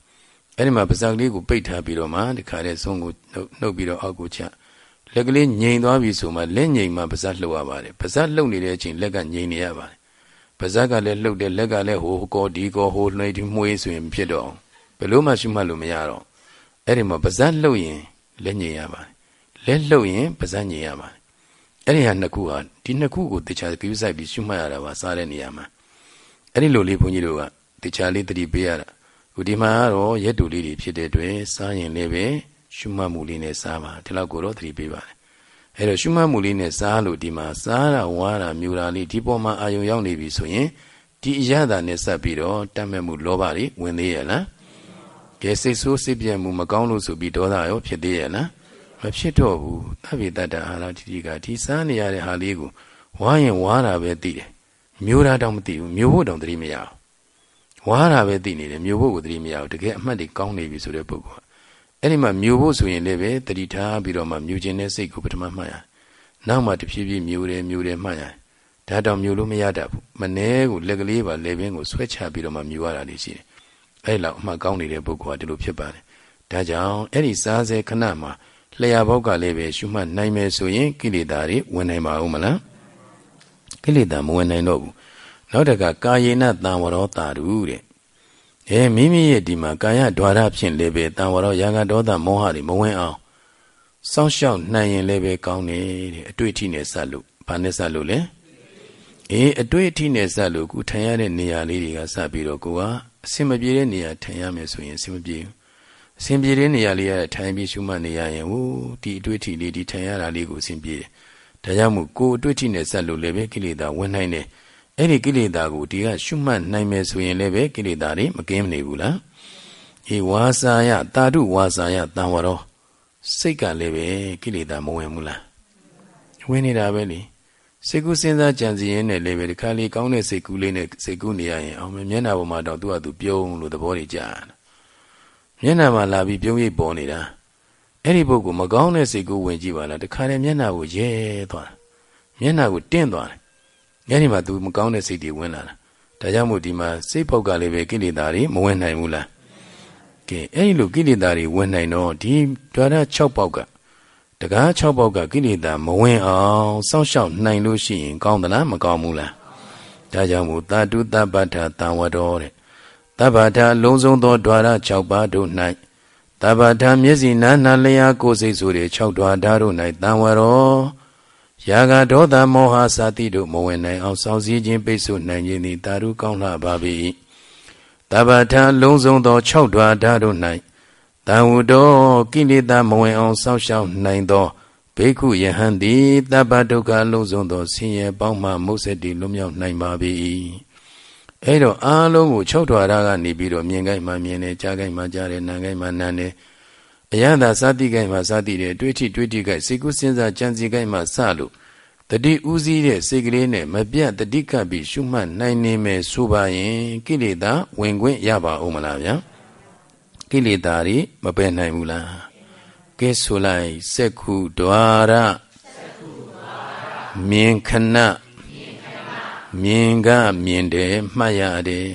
အဲ့ဒီမှာပါဇက်ကလေးကိုပိတ်ထားပြီးတော့မှဒီခါတဲ့ဇုံးကိုနှုတ်ပြီးတော့အောက်ကိုချလက်ကလေးငြိမ်သွားပြီဆိုမှလက်ငြိမ်မှပါဇက်လှုပ်ရပါတယ်ပါဇက်လှုပ်နေတဲ့အချိန်လက်ကငြိမ်နေရပါတယ်ပါဇက်ကလည်းလှုပ်တယ်လက်ကလည်းဟိုကောဒီကောဟိုနှွေးဒီမှုေးဆိုရင်ဖြစ်တော့ဘယ်လို့မှရှုမှတ်လို့မရတော့အဲ့ဒီမှာပါဇက်လှုပ်ရင်လက်ငြိမ်ရပါတယ် လက်လှုပ်ရင်ပါဇက်ငြိမ်ရပါတယ်အဲ့ဒီဟာနှစ်ခုဟာဒီနှစ်ခုကိုတခြားကြည့်ဆိုင်ပြီးရှုမှတ်ရတာပါစားတဲ့နေရာမှာအဲ့ဒီလိုလေးဘုန်းကြီးတို့ကတခြားလေးတတိပေးရတာခုဒီမှာကတော့ရက်တူလေးတွေဖြစ်တဲ့အတွက်စားရင်လည်းပဲရှုမှတ်မှုလေးနဲ့စားပါဒီလောက်ကိုတော့တတိပေးပါတယ်အဲ့တော့ရှုမှတ်မှုလေးနဲ့စားလို့ဒီမှာစားတာဝါတာမြူတာလေးဒီပေါ်မှာအာယုံရောက်နေပြီဆိုရင်ဒီအရသာနဲ့ဆက်ပြီးတော့တတ်မဲ့မှုလောဘတွေဝင်သေးရဲ့လားကဲစိတ်ဆိုးစိတ်ပြတ်မှုမကောင်းလို့ဆိုပြီးဒေါသရောဖြစ်သေးရဲ့လား မဖြစ်တော့ဘူးသဗ္ဗေတ္တအာရတိတိကဒီစားနေရတဲ့ဟာလေးကိုဝါရင်ဝါတာပဲသိတယ်မျိုးတာတော့မသိဘူးမျိုးဖို့တောင်သတိမရအောင်ဝါတာပဲသိနေတယ်မျိုးဖို့ကိုသတိမရအောင်တကယ်အမှတ်တွေကောင်းနေပြီဆိုတဲ့ပုဂ္ဂိုလ်အဲ့ဒီမှာမျိုးဖို့ဆိုရင်လည်းပဲတတိထားပြီးတော့မှမျိုးခြင်းတဲ့စိတ်ကိုပထမမှတ်ရနောက်မှတဖြည်းဖြည်းမျိုးတယ်မျိုးတယ်မှတ်ရဒါတောင်မျိုးလို့မရတတ်ဘူးမနှဲကိုလက်ကလေးပါလေပင်ကိုဆွဲချပြီးတော့မှမျိုးရတာလေးရှိတယ်အဲ့လောက်အမှတ်ကောင်းနေတဲ့ပုဂ္ဂိုလ်ကဒီလိုဖြစ်ပါတယ်ဒါကြောင့်အဲ့ဒီစားစေခဏမှာ လျှာဘောက်ကလည်းပဲရှုမှတ်နိုင်မယ်ဆိုရင်ကိလေသာတွေဝင်နိုင်ပါဦးမလားကိလေသာမဝင်နိုင်တော့ဘူးနောက်တကကာယေနတံဝရောတာရုတဲ့အဲမိမိရဲ့ဒီမှာကာယဓာရဖြင့်လည်းပဲတံဝရောယာကဒေါသမောဟတွေမဝင်အောင်စောင့်ရှောက်နိုင်ရင်လည်းပဲကောင်းတယ်တဲ့အတွေ့အထိနဲ့ဆက်လို့ဘာနဲ့ဆက်လို့လဲအေးအတွေ့အထိနဲ့ဆက်လို့ခုထိုင်ရတဲ့နေရာလေးတွေကစပြီးတော့ကိုကအစင်မပြေတဲ့နေရာထိုင်ရမယ်ဆိုရင်အစင်မပြေဘူး အစင်ပြေတဲ့နေရာလေးရထိုင်ပြီးရှုမှတ်နေရရင်ဟိုဒီအတွေ့အထိလေးဒီထိုင်ရတာလေးကိုအစင်ပြေတယ်ဒါကြောင့်မို့ကိုအတွေ့အထိနဲ့ဆက်လို့လည်းပဲကိလေသာဝင်နိုင်တယ်အဲ့ဒီကိလေသာကိုဒီကရှုမှတ်နိုင်မယ်ဆိုရင်လည်းပဲကိလေသာတွေမကင်းမနေဘူးလားအေဝါစာယတာတုဝါစာယတံဝရောစိတ်ကလည်းပဲကိလေသာမဝင်ဘူးလားဝင်နေတာပဲလေစိတ်ကူးစဉ်းစားကြံစည်ရင်းနဲ့လည်းပဲဒီခါလေးကောင်းတဲ့စိတ်ကူးလေးနဲ့စိတ်ကူးနေရရင်အောင်မျက်နှာပေါ်မှာတော့သူ့ဟာသူပြုံးလို့သဘောတွေကြာ မျက်နှာမှာလာပြီးပြုံးရိပ်ပေါ်နေတာအဲ့ဒီပုဂ္ဂိုလ်မကောင်းတဲ့စိတ်ကူးဝင်ကြည့်ပါလားတခါတည်းမျက်နှာကိုရဲသွားတာမျက်နှာကိုတင့်သွားတယ်ညနေမှာသူမကောင်းတဲ့စိတ်တွေဝင်လာတာဒါကြောင့်မို့ဒီမှာစိတ်ပေါက်ကလေးပဲကိလေသာတွေမဝင်နိုင်ဘူးလားကဲအဲ့ဒီလိုကိလေသာတွေဝင်နိုင်တော့ဒီဓာရ6ပေါက်ကတကား6ပေါက်ကကိလေသာမဝင်အောင်စောင့်ရှောက်နိုင်လို့ရှိရင် ကောင်းသလားမကောင်းဘူးလားဒါကြောင့်မို့တာတုတပ္ပထာတံဝတော်တဲ့ တပ္ပထာလုံးစုံသောဓာရ6ပါးတို့၌တပ္ပထာမျက်စိနာနာလျာကိုယ်စိတ်ဆိုတဲ့6ဓာရတို့၌တံဝတော်ယာဂဒေါသမောဟစာတိတို့မဝင်နိုင်အောင်စောင့်စည်းခြင်းပိတ်ဆို့နိုင်ခြင်းသည်တာရုကောင်းလှပါ၏တပ္ပထံလုံးစုံသော၆ဓာဓာတို့၌တံဝတောကိလေသာမဝင်အောင်စောင့်ရှောက်နိုင်သောဘိက္ခုယဟန်သည်တပ္ပဒုက္ခလုံးစုံသောဆင်းရဲပေါင်းမှမုတ်ဆက်တည်လွတ်မြောက်နိုင်ပါ၏ အဲတော့အားလုံးကို၆ဓာဓာကနေပြီးတော့မြင်ကြိုက်မှမြင်တယ်ကြားကြိုက်မှကြားတယ်နားကြိုက်မှနားတယ်အယံသာစသည်ကိုက်မှစသည်တဲ့တွေးထိတွေးထိကိုက်စိတ်ကူးစဉ်းစားကြံစည်ကိုက်မှစလို့တတိဥစည်းတဲ့စိတ်ကလေးနဲ့မပြတ်တတိကပ်ပြီးရှုမှတ်နိုင်နေမယ်ဆိုပါရင်ကိလေသာဝင်ခွင့်ရပါဦးမလားဗျာကိလေသာတွေမပယ်နိုင်ဘူးလားကဲဆိုလိုက်စက္ခုဒွါရမြင်ခဏ မြင်ကမြင်တယ်မှတ်ရတယ်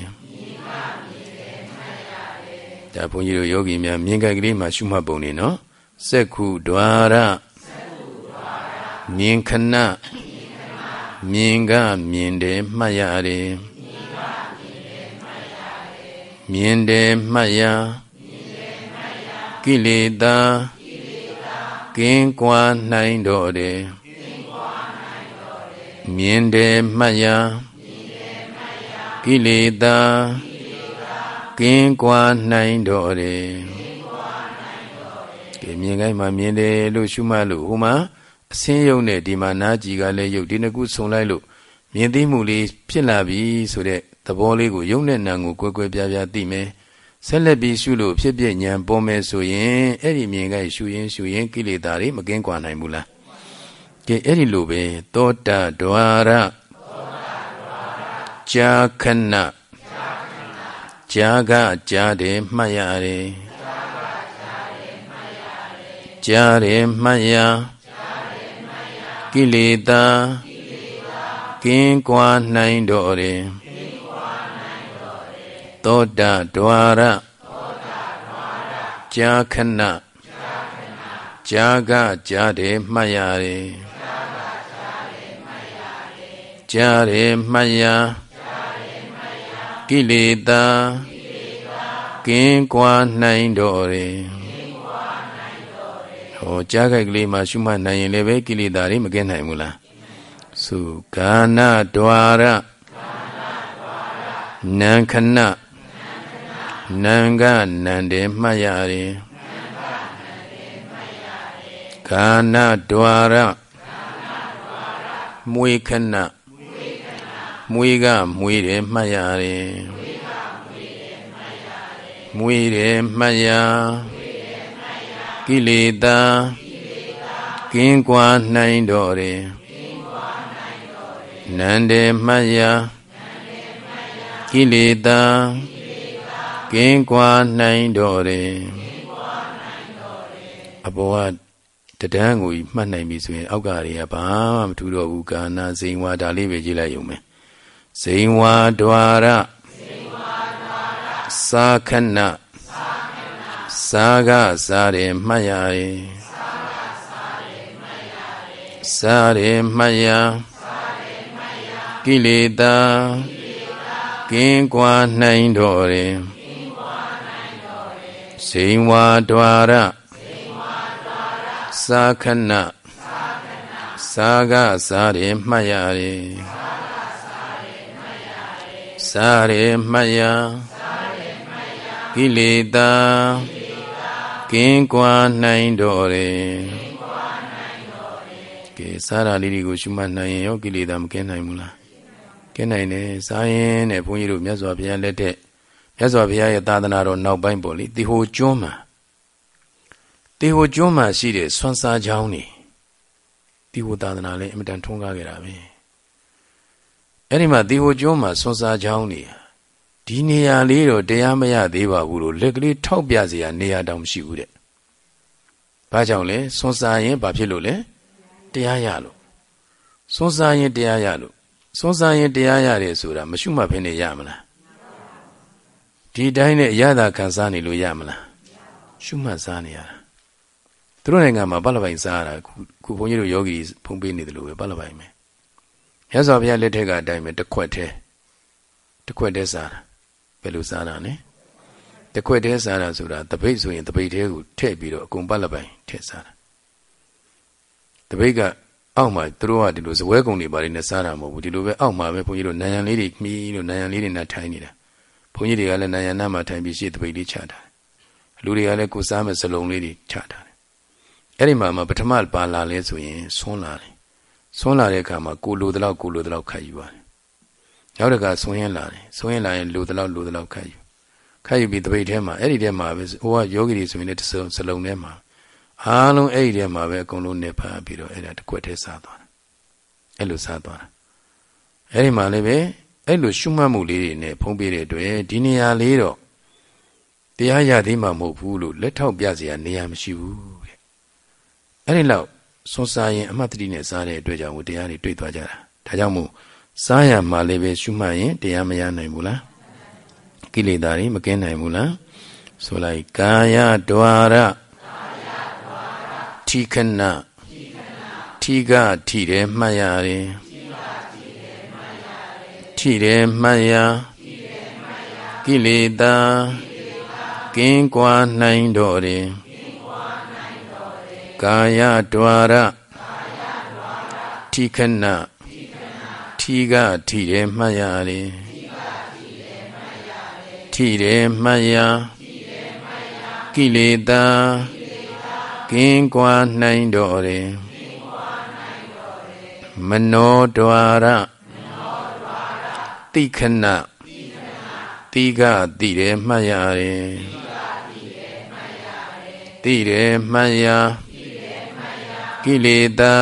ဒါဘုန်းကြီးတို့ယောဂီများမြင်ကြကလေးမှာရှုမှတ်ပုံနေနော်စက္ခုဒွါရမြင်ခဏမြင်ကမြင်တယ်မှတ်ရတယ်မြင်တယ်မှတ်ရကိလေသာကင်းကွာနိုင်တော်တယ် မြင်တယ်မှတ်ရကိလေသာကင်းကွာနိုင်တော်တယ်ကဲမြင်ခိုင်းမှမြင်တယ်လို့ရှုမှတ်လို့ဟိုမှာအစင်းယုံနဲ့ဒီမှာနာကြည်ကလည်းယုတ်ဒီနှစ်ခုဆုံလိုက်လို့မြင်သိမှုလေးဖြစ်လာပြီဆိုတဲ့သဘောလေးကိုယုံနဲ့နံကိုကွယ်ကွယ်ပြားပြားသိမယ်ဆက်လက်ပြီးရှုလို့ဖြစ်ပြဉာဏ်ပေါ်မယ်ဆိုရင်အဲ့ဒီမြင်ခိုင်းရှုရင်ရှုရင်ကိလေသာတွေမကင်းကွာနိုင်ဘူးလား ကဲအဲ့ဒီလိုပဲသောတာဒွါရဇာခဏဇာကကြားတယ်မှတ်ရတယ်ကြားတယ်မှတ်ရကိလေသာကင်းကွာနိုင်တော်တယ်သောတာဒွါရဇာခဏဇာကကြားတယ်မှတ်ရတယ် ကြားတယ်မှတ်ရကိလေသာကင်းကွာနိုင်တော်တယ်ဟောကြားခိုက်ကလေးမှာရှုမှတ်နိုင်ရင်လည်းပဲကိလေသာတွေမကင်းနိုင်ဘူးလားသုကာနဒွါရနံခဏနံကနံတယ်မှတ်ရတယ်ကာနဒွါရမွေခဏ မွေးကမွေးတယ်မှတ်ရတယ်မွေးတယ်မှတ်ရကိလေသာကင်းကွာနိုင်တော်တယ်နန္တေမှတ်ရကိလေသာကင်းကွာနိုင်တော်တယ်အဘောကတဒန်းကိုမှတ်နိုင်ပြီဆိုရင် အောက်ကတွေကဘာမှမထူတော့ဘူးကာနာစိန်ဝါဒါလေးပဲကြည့်လိုက်ရုံပဲ ဇိန်ဝါဒွာရသာခဏသာကစားတယ်မှတ်ရတယ်စားတယ်မှတ်ရကိလေသာကင်းကွာနိုင်တော်တယ်ဇိန်ဝါဒွာရသာခဏသာကစားတယ်မှတ်ရတယ် စားရမှတ်ယကိလေသာကင်းကွာနိုင်တော်တယ်ကဲစားရလေးတွေကိုရှုမှတ်နိုင်ရင်ရောကိလေသာမကင်းနိုင်ဘူးလားကင်းနိုင်တယ်စားရင်တဲ့ဘုန်းကြီးတို့မြတ်စွာဘုရားလက်ထက်မြတ်စွာဘုရားရဲ့သာသနာတော်နောက်ပိုင်းပေါ့လေတီဟိုကျွန်းမှာတီဟိုကျွန်းမှာရှိတဲ့ဆွမ်းစားချောင်းနေတီဟိုသာသနာလည်းအင်မတန်ထွန်းကားခဲ့တာပဲ အဲ့ဒီမှာဒီဟိုကျွန်းမှာဆွန်စားချောင်းနေဒီနေရာလေးတော့တရားမရသေးပါဘူးလို့လက်ကလေးထောက်ပြเสียနေရာတောင်မရှိဘူးတဲ့။ဘာကြောင့်လဲဆွန်စားရင်ဘာဖြစ်လို့လဲတရားရလို့ဆွန်စားရင်တရားရလို့ဆွန်စားရင်တရားရတယ်ဆိုတာမရှုမှတ်ဖ ೇನೆ ရမလားဒီတိုင်းနဲ့ရတာခံစားနေလို့ရမလားရှုမှတ်စားနေရတာသူတို့နိုင်ငံမှာဘလပိုင်စားရတာခုဘုန်းကြီးတို့ယောဂီဖုံးပေးနေတယ်လို့ပဲဘလပိုင်ပဲ မြတ်စွာဘုရားလက်ထက်ကအတိုင်းပဲတစ်ခွက်တည်းတစ်ခွက်တည်းစားတာဘယ်လိုစားတာလဲတစ်ခွက်တည်းစားတာဆိုတာတပိတ်ဆိုရင်တပိတ်တည်းကိုထည့်ပြီးတော့အကုန်ပတ်လက်ပိုင်ထည့်စားတာတပိတ်ကအောက်မှာသူတို့ကဒီလိုဇပွဲကုံတွေပါနေစားတာမဟုတ်ဘူးဒီလိုပဲအောက်မှာပဲဘုန်းကြီးတို့နံရံလေးတွေမှီးလို့နံရံလေးတွေနဲ့ထိုင်နေတာဘုန်းကြီးတွေကလည်းနံရံနားမှာထိုင်ပြီးရှေ့တပိတ်လေးချတာလူတွေကလည်းကိုစားမဲ့စလုံးလေးတွေချတာအဲ့ဒီမှာမှပထမပါလာလဲဆိုရင်ဆွန်းလာတယ် ဆွန်းလာတဲ့အခါမှာကိုလိုတလောက်ကိုလိုတလောက်ခတ်ယူပါတယ်နောက်တစ်ခါဆွန်းရင်လာတယ်ဆွန်းရင်လာရင်လိုတလောက်လိုတလောက်ခတ်ယူခတ်ယူပြီးတပိတ်ထဲမှာအဲ့ဒီထဲမှာပဲဟိုကယောဂီတွေဆိုရင်လည်းတစ်စုံစလုံးထဲမှာအားလုံးအဲ့ဒီထဲမှာပဲအကုန်လုံးနေဖတ်ပြီးတော့အဲ့ဒါတစ်ခွက်ထဲစားသွားတာအဲ့လိုစားသွားတာအဲ့ဒီမှာလည်းပဲအဲ့လိုရှုမှတ်မှုလေးတွေနဲ့ဖုံးပေးတဲ့အတွက်ဒီနေရာလေးတော့တရားရသေးမှမဟုတ်ဘူးလို့လက်ထောက်ပြเสียနေရာမရှိဘူးတဲ့အဲ့ဒီလောက် စွန့်စားရင်အမှတ်တတိနဲ့စားတဲ့အတွက်ကြောင့်တရားတွေတွေ့သွားကြတာဒါကြောင့်မို့စားရမှလည်းပဲရှုမှတ်ရင်တရားမရနိုင်ဘူးလားကိလေသာတွေမကင်းနိုင်ဘူးလားဆိုလိုက်ကာယဒွါရထိခဏထိကထိတယ်မှတ်ရတယ်ထိတယ်မှတ်ရကိလေသာကင်းကွာနိုင်တော်တယ် ကာယဒွါရထိခဏထိကထိတယ်မှတ်ရတယ်ထိတယ်မှတ်ရာကိလေသာကင်းကွာနိုင်တော်တယ်မနောဒွာရတိခဏတိကတိတယ်မှတ်ရတယ်တိတယ်မှတ်ရာ ကိလေသာ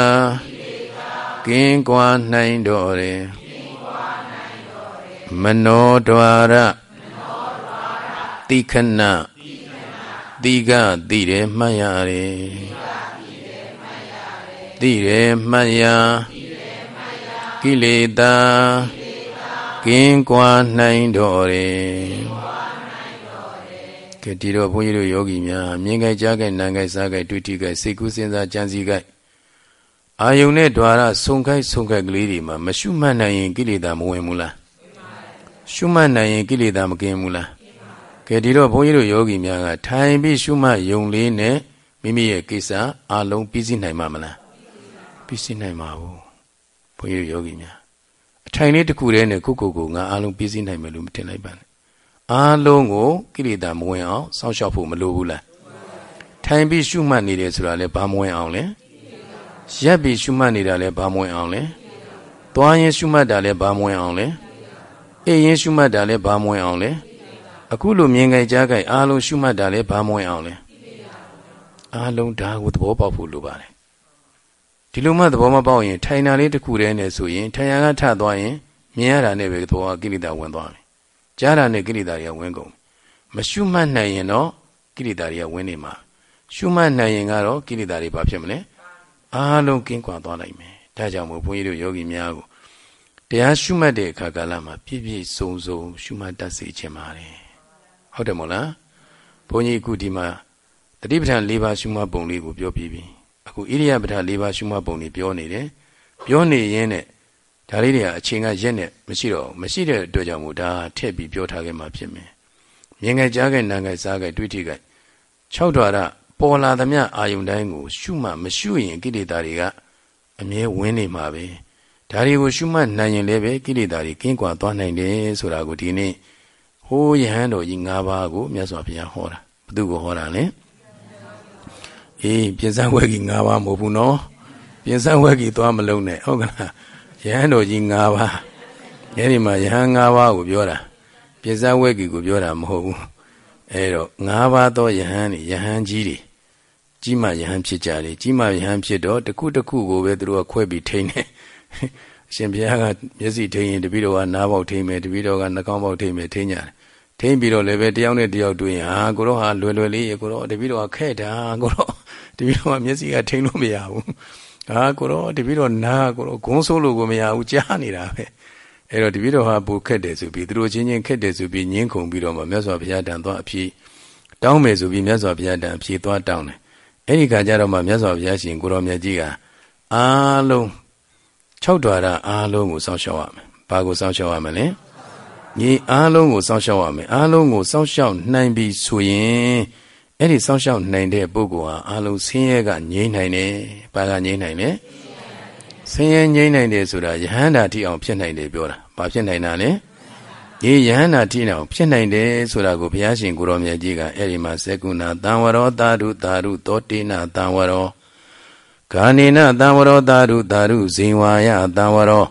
ကင်းကွာနိုင်တော်တယ်မနောဒွာရတိခဏတိကတိတယ်မှတ်ရတယ်တိတယ်မှတ်ရာကိလေသာကင်းကွာနိုင်တော်တယ်ကဲဒီတော့ဘုန်းကြီးတို့ယောဂီများမြင်ကြကြားကြနာကြစားကြတွေ့ထိကြစိတ်ကူးစဉ်းစားကြံစည်ကြ အာယုန်နဲ့ द्वार ဆုံခိုက်ဆုံခိုက်ကလေးတွေမှာမရှုမှတ်နိုင်ရင်ကိလေသာမဝင်ဘူးလားရှုမှတ်နိုင်ရင်ကိလေသာမကင်းဘူးလားကဲဒီတော့ဘုန်းကြီးတို့ယောဂီများကထိုင်ပြီးရှုမှတ်ယုံလေးနဲ့မိမိရဲ့ကိစ္စအလုံးပြီးစီးနိုင်မှာမလားပြီးစီးနိုင်မှာဘူးဘုန်းကြီးတို့ယောဂီများအထိုင်လေးတစ်ခုတည်းနဲ့ကိုကိုကိုငါအလုံးပြီးစီးနိုင်မယ်လို့မထင်လိုက်ပါနဲ့အလုံးကိုကိလေသာမဝင်အောင်စောင့်ရှောက်ဖို့မလိုဘူးလားထိုင်ပြီးရှုမှတ်နေတယ်ဆိုတာလည်းဘာမဝင်အောင်လဲ ရက်ပြီးရှုမှတ်နေတာလည်းဘာမဝင်အောင်လဲသွားရင်ရှုမှတ်တာလည်းဘာမဝင်အောင်လဲအေးရင်ရှုမှတ်တာလည်းဘာမဝင်အောင်လဲအခုလိုမြင်ကြကြားကြအားလုံးရှုမှတ်တာလည်းဘာမဝင်အောင်လဲအားလုံးဒါကိုသဘောပေါက်ဖို့လိုပါတယ်ဒီလိုမှသဘောမပေါက်ရင်ထိုင်တာလေးတစ်ခုတည်းနဲ့ဆိုရင်ထိုင်ရကထသွားရင်မြင်ရတာနဲ့ပဲသဘောကကိလေသာဝင်သွားမယ်ကြားတာနဲ့ကိလေသာတွေကဝင်ကုန်မရှုမှတ်နိုင်ရင်တော့ကိလေသာတွေကဝင်နေမှာရှုမှတ်နိုင်ရင်ကတော့ကိလေသာတွေဘာဖြစ်မလဲ အားလုံးကင်းကွာသွားနိုင်မယ်ဒါကြောင့်မို့ဘုန်းကြီးတို့ယောဂီများကိုတရားရှုမှတ်တဲ့အခါကာလမှာပြည့်ပြည့်စုံစုံရှုမှတ်တတ်စေခြင်းပါတယ်ဟုတ်တယ်မို့လားဘုန်းကြီးအခုဒီမှာတတိပဋ္ဌာန်၄ပါးရှုမှတ်ပုံလေးကိုပြောပြပြီအခုဣရိယပဋ္ဌာန်၄ပါးရှုမှတ်ပုံလေးပြောနေတယ်ပြောနေရင်းနဲ့ဒါလေးတွေကအချိန်ကရက်နဲ့မရှိတော့မရှိတဲ့အတွက်ကြောင့်မို့ဒါထည့်ပြီးပြောထားခဲ့မှဖြစ်မယ်မြင်ငယ်ကြားငယ်နာငယ်စားငယ်တွေးထိခဲ့၆ဓာရ ပေါ်လာသမျှအာယုန်တိုင်းကို ရှုမှတ်မရှုရင်ကိလေသာတွေကအမြဲဝင်နေမှာပဲဒါတွေကိုရှုမှတ်နိုင်ရင်လည်းပဲကိလေသာတွေကင်းကွာသွားနိုင်တယ်ဆိုတာကိုဒီနေ့ဟိုးယဟန်တော်ကြီး၅ပါးကိုမြတ်စွာဘုရားဟောတာဘသူကိုဟောတာလဲအေးပြင်စံဝဲကြီး၅ပါးမဟုတ်ဘူးနော်ပြင်စံဝဲကြီးသွားမလုံးနဲ့ဟုတ်ကလားယဟန်တော်ကြီး၅ပါးညနေမှာယဟန်၅ပါးကိုပြောတာပြင်စံဝဲကြီးကိုပြောတာမဟုတ်ဘူးအဲတော့၅ပါးသောယဟန်တွေယဟန်ကြီးတွေ ကြီးမယဟန်ဖြစ်ကြတယ်ကြီးမယဟန်ဖြစ်တော့တခုတခုကိုပဲသူတို့ကခွဲပြီးထိန်းတယ်အရှင်ဘုရားကမျက်စိထိန်းရင်တပည့်တော်ကနားပေါက်ထိန်းမယ်တပည့်တော်ကနှာခေါင်းပေါက်ထိန်းမယ်ထိန်းကြတယ်ထိန်းပြီးတော့လည်းပဲတယောက်နဲ့တယောက်တွေ့ရင်ဟာကိုတော့ဟာလွယ်လွယ်လေးကိုတော့တပည့်တော်ကခဲ့တာကိုတော့တပည့်တော်ကမျက်စိကထိန်းလို့မရဘူးဟာကိုတော့တပည့်တော်နားကိုတော့ဂုံးဆိုးလို့ကိုမရဘူးကြားနေတာပဲအဲ့တော့တပည့်တော်ဟာပူခက်တယ်ဆိုပြီးသူတို့ချင်းချင်းခက်တယ်ဆိုပြီးညင်းခုန်ပြီးတော့မှမြတ်စွာဘုရားတန်သွားအဖြစ်တောင်းမယ်ဆိုပြီးမြတ်စွာဘုရားတန်အဖြစ်သွားတောင်းတယ် အဲ့ဒီခါကျတော့မှမြတ်စွာဘုရားရှင်ကိုတော်မြတ်ကြီးကအားလုံး၆ဓာရအားလုံးကိုစောင့်ရှောက်ရမယ်။ဘာကိုစောင့်ရှောက်ရမလဲ။ညီအားလုံးကိုစောင့်ရှောက်ရမယ်။အားလုံးကိုစောင့်ရှောက်နိုင်ပြီဆိုရင်အဲ့ဒီစောင့်ရှောက်နိုင်တဲ့ပုဂ္ဂိုလ်ဟာအားလုံးဆင်းရဲကငြိမ့်နိုင်တယ်။ဘာကငြိမ့်နိုင်လဲ။ဆင်းရဲငြိမ့်နိုင်တယ်ဆိုတာယဟန္တာတိအောင်ဖြစ်နိုင်တယ်ပြောတာ။ဘာဖြစ်နိုင်တာလဲ။ ဒီယဟန္တာတိအောင်ဖြစ်နိုင်တယ်ဆိုတာကိုဘုရားရှင်ကိုရောမြတ်ကြီးကအဲ့ဒီမှာစေကုဏတံဝရောတာရုတာရုသောတိနတံဝရောဂာနေနတံဝရောတာရုတာရုဇိဝါယတံဝရော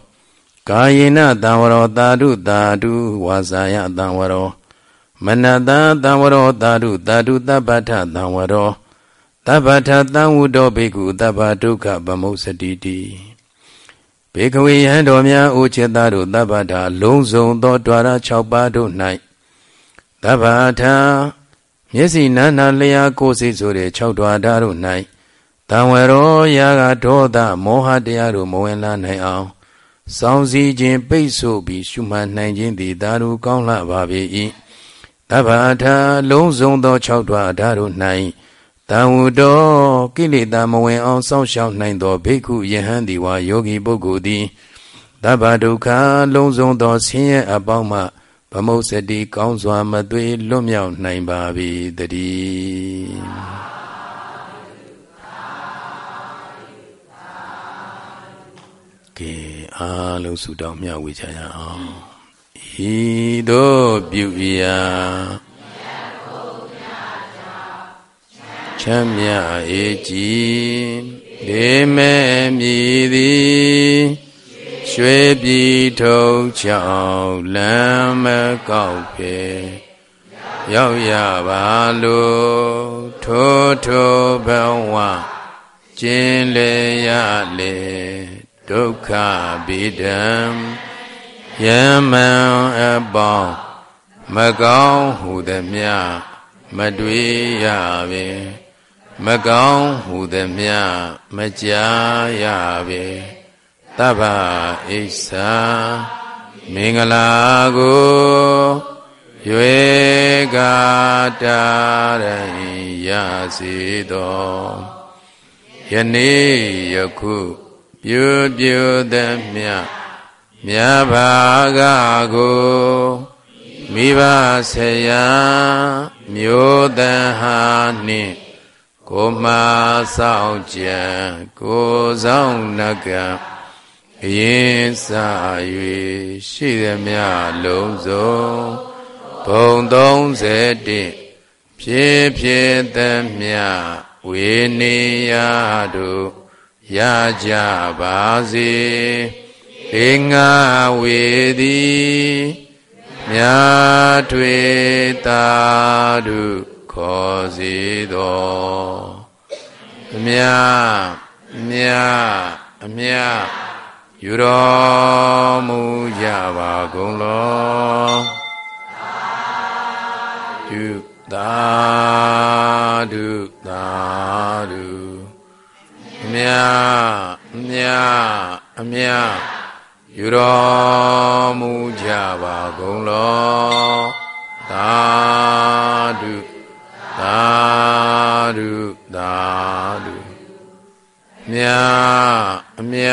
ကာယေနတံဝရောတာရုတာရုဝါစာယတံဝရောမနတံတံဝရောတာရုတာရုတပ္ပထတံဝရောတပ္ပထတံဝုတောဘေကုတပ္ပဒုက္ခဗမုစတိတိ ဘေကဝေယံတော်များအိုချေသားတို့တပ္ပထလုံးစုံသောဒွါရ6ပါးတို့၌တပ္ပထမျက်စိနာနာလျာကိုယ်စိဆိုတဲ့6ဒွါရတို့၌တံဝရောယာကဒေါသမောဟတရားတို့မဝင်လာနိုင်အောင်စောင့်စည်းခြင်းပိတ်ဆို့ပြီးရှုမှတ်နိုင်ခြင်းသည်သာဓုကောင်းလှပါပေ၏တဗ္ဗအထာလုံးစုံသော၆တွားဓာတို့၌ တံဝုတော်ကိလေသာမဝင်အောင်စောင့်ရှောက်နိုင်သောဘိက္ခုယဟန်ဒီဝါယောဂီပုဂ္ဂိုလ်သည်တဗ္ဗဒုက္ခလုံးစုံသောဆင်းရဲအပေါင်းမှဗမုတ်စတိကောင်းစွာမသွေလွတ်မြောက်နိုင်ပါ၏တည်းကဲအားလုံးဆုတောင်းမျှဝေကြရအောင်ဤသို့ပြုရာ ချမ်းမြအေကြည်ဒေမဲမြည်သည်ရွှေပြည်ထုံချောင်းလမ်းမကောက်ဖေရောက်ရပါလို့ထိုးထိုးဘဝကျင်လေရလေဒုက္ခဗိဒံယမံအပေါင်းမကောင်းဟုသည်မြမတွေ့ရပင် မကောင်းဟုသည်မြမကြားရပင်တဗ္ဗဣစ္ဆာမင်္ဂလာကိုရွေကာတာရရစေတော်ယနေ့ယခုပြုပြုသည်မြမြတ်ဘာကကိုမိဘဆရာမျိုးတဟာနှင့် ကိုမဆောင်ကြံကိုဆောင်နကအရင်စာ၍ရှိသည်မြလုံးစုံဘုံ31ဖြစ်ဖြစ်သည်မြဝေနေယတို့ရကြပါစေဧငါဝေသည်မြာထွေတာတု ခေါ်စေတော်အမြမြအမြယူတော်မူကြပါကုန်လောယူသာဓုသာဓုအမြအမြအမြယူတော်မူကြပါကုန်လောသာဓု သာဓုသာဓုမြအမြ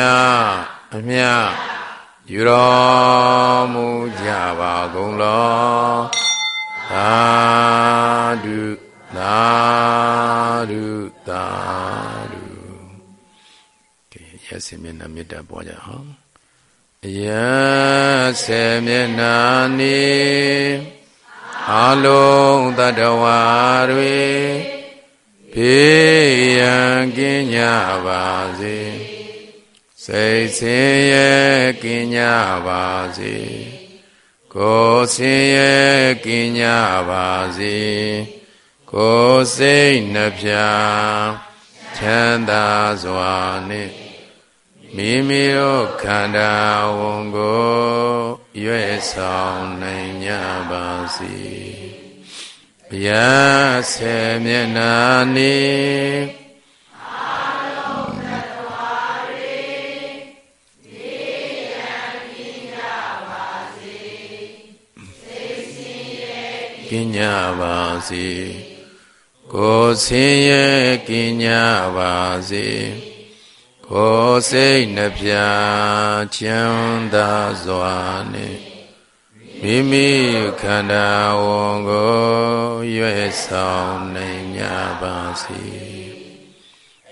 အမြယူတော်မူကြပါကုန်လောသာဓုသာဓုသာဓုကဲရစေမျက်နှာမေတ္တာပွားကြအောင်ယဆေမျက်နာနေ အလုံးတတဝါတွေဘေးရန်ကင်းကြပါစေစိတ်ဆင်းရဲကင်းကြပါစေကိုယ်ဆင်းရဲကင်းကြပါစေကိုယ်စိတ်နှပြချမ်းသာစွာနှင့်မိမိတို့ခန္ဓာဝန်ကို ရွေ့ဆောင်နိုင်ကြပါစေဘုရားဆေမျက်နာနေကင်းကြပါစေကိုယ်ဆင်းရဲကင်းကြပါစေ ကိုယ်စိတ်နှပြချမ်းသာစွာနှင့်မိမိခန္ဓာဝန်ကိုရွေ့ဆောင်နိုင်ကြပါစေ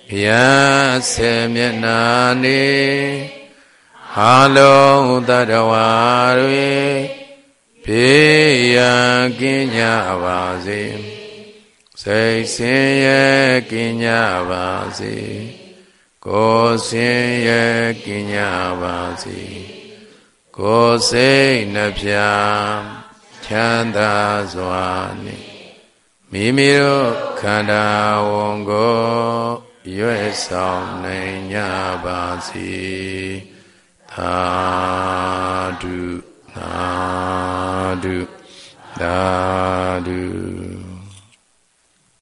ဘုရားဆေမျက်နာနေဟာလုံးတတဝါတွေဘေးရန်ကင်းကြပါစေစိတ်ဆင်းရဲကင်းကြပါစေ ကိုယ်စင်ရဲ့ကင်ညာပါစေကိုယ်စိတ်နှပြချမ်းသာစွာနှင့်မိမိတို့ခန္ဓာဝန်ကိုရွေ့ဆောင်နိုင်ကြပါစေသာဓုသာဓုသာဓု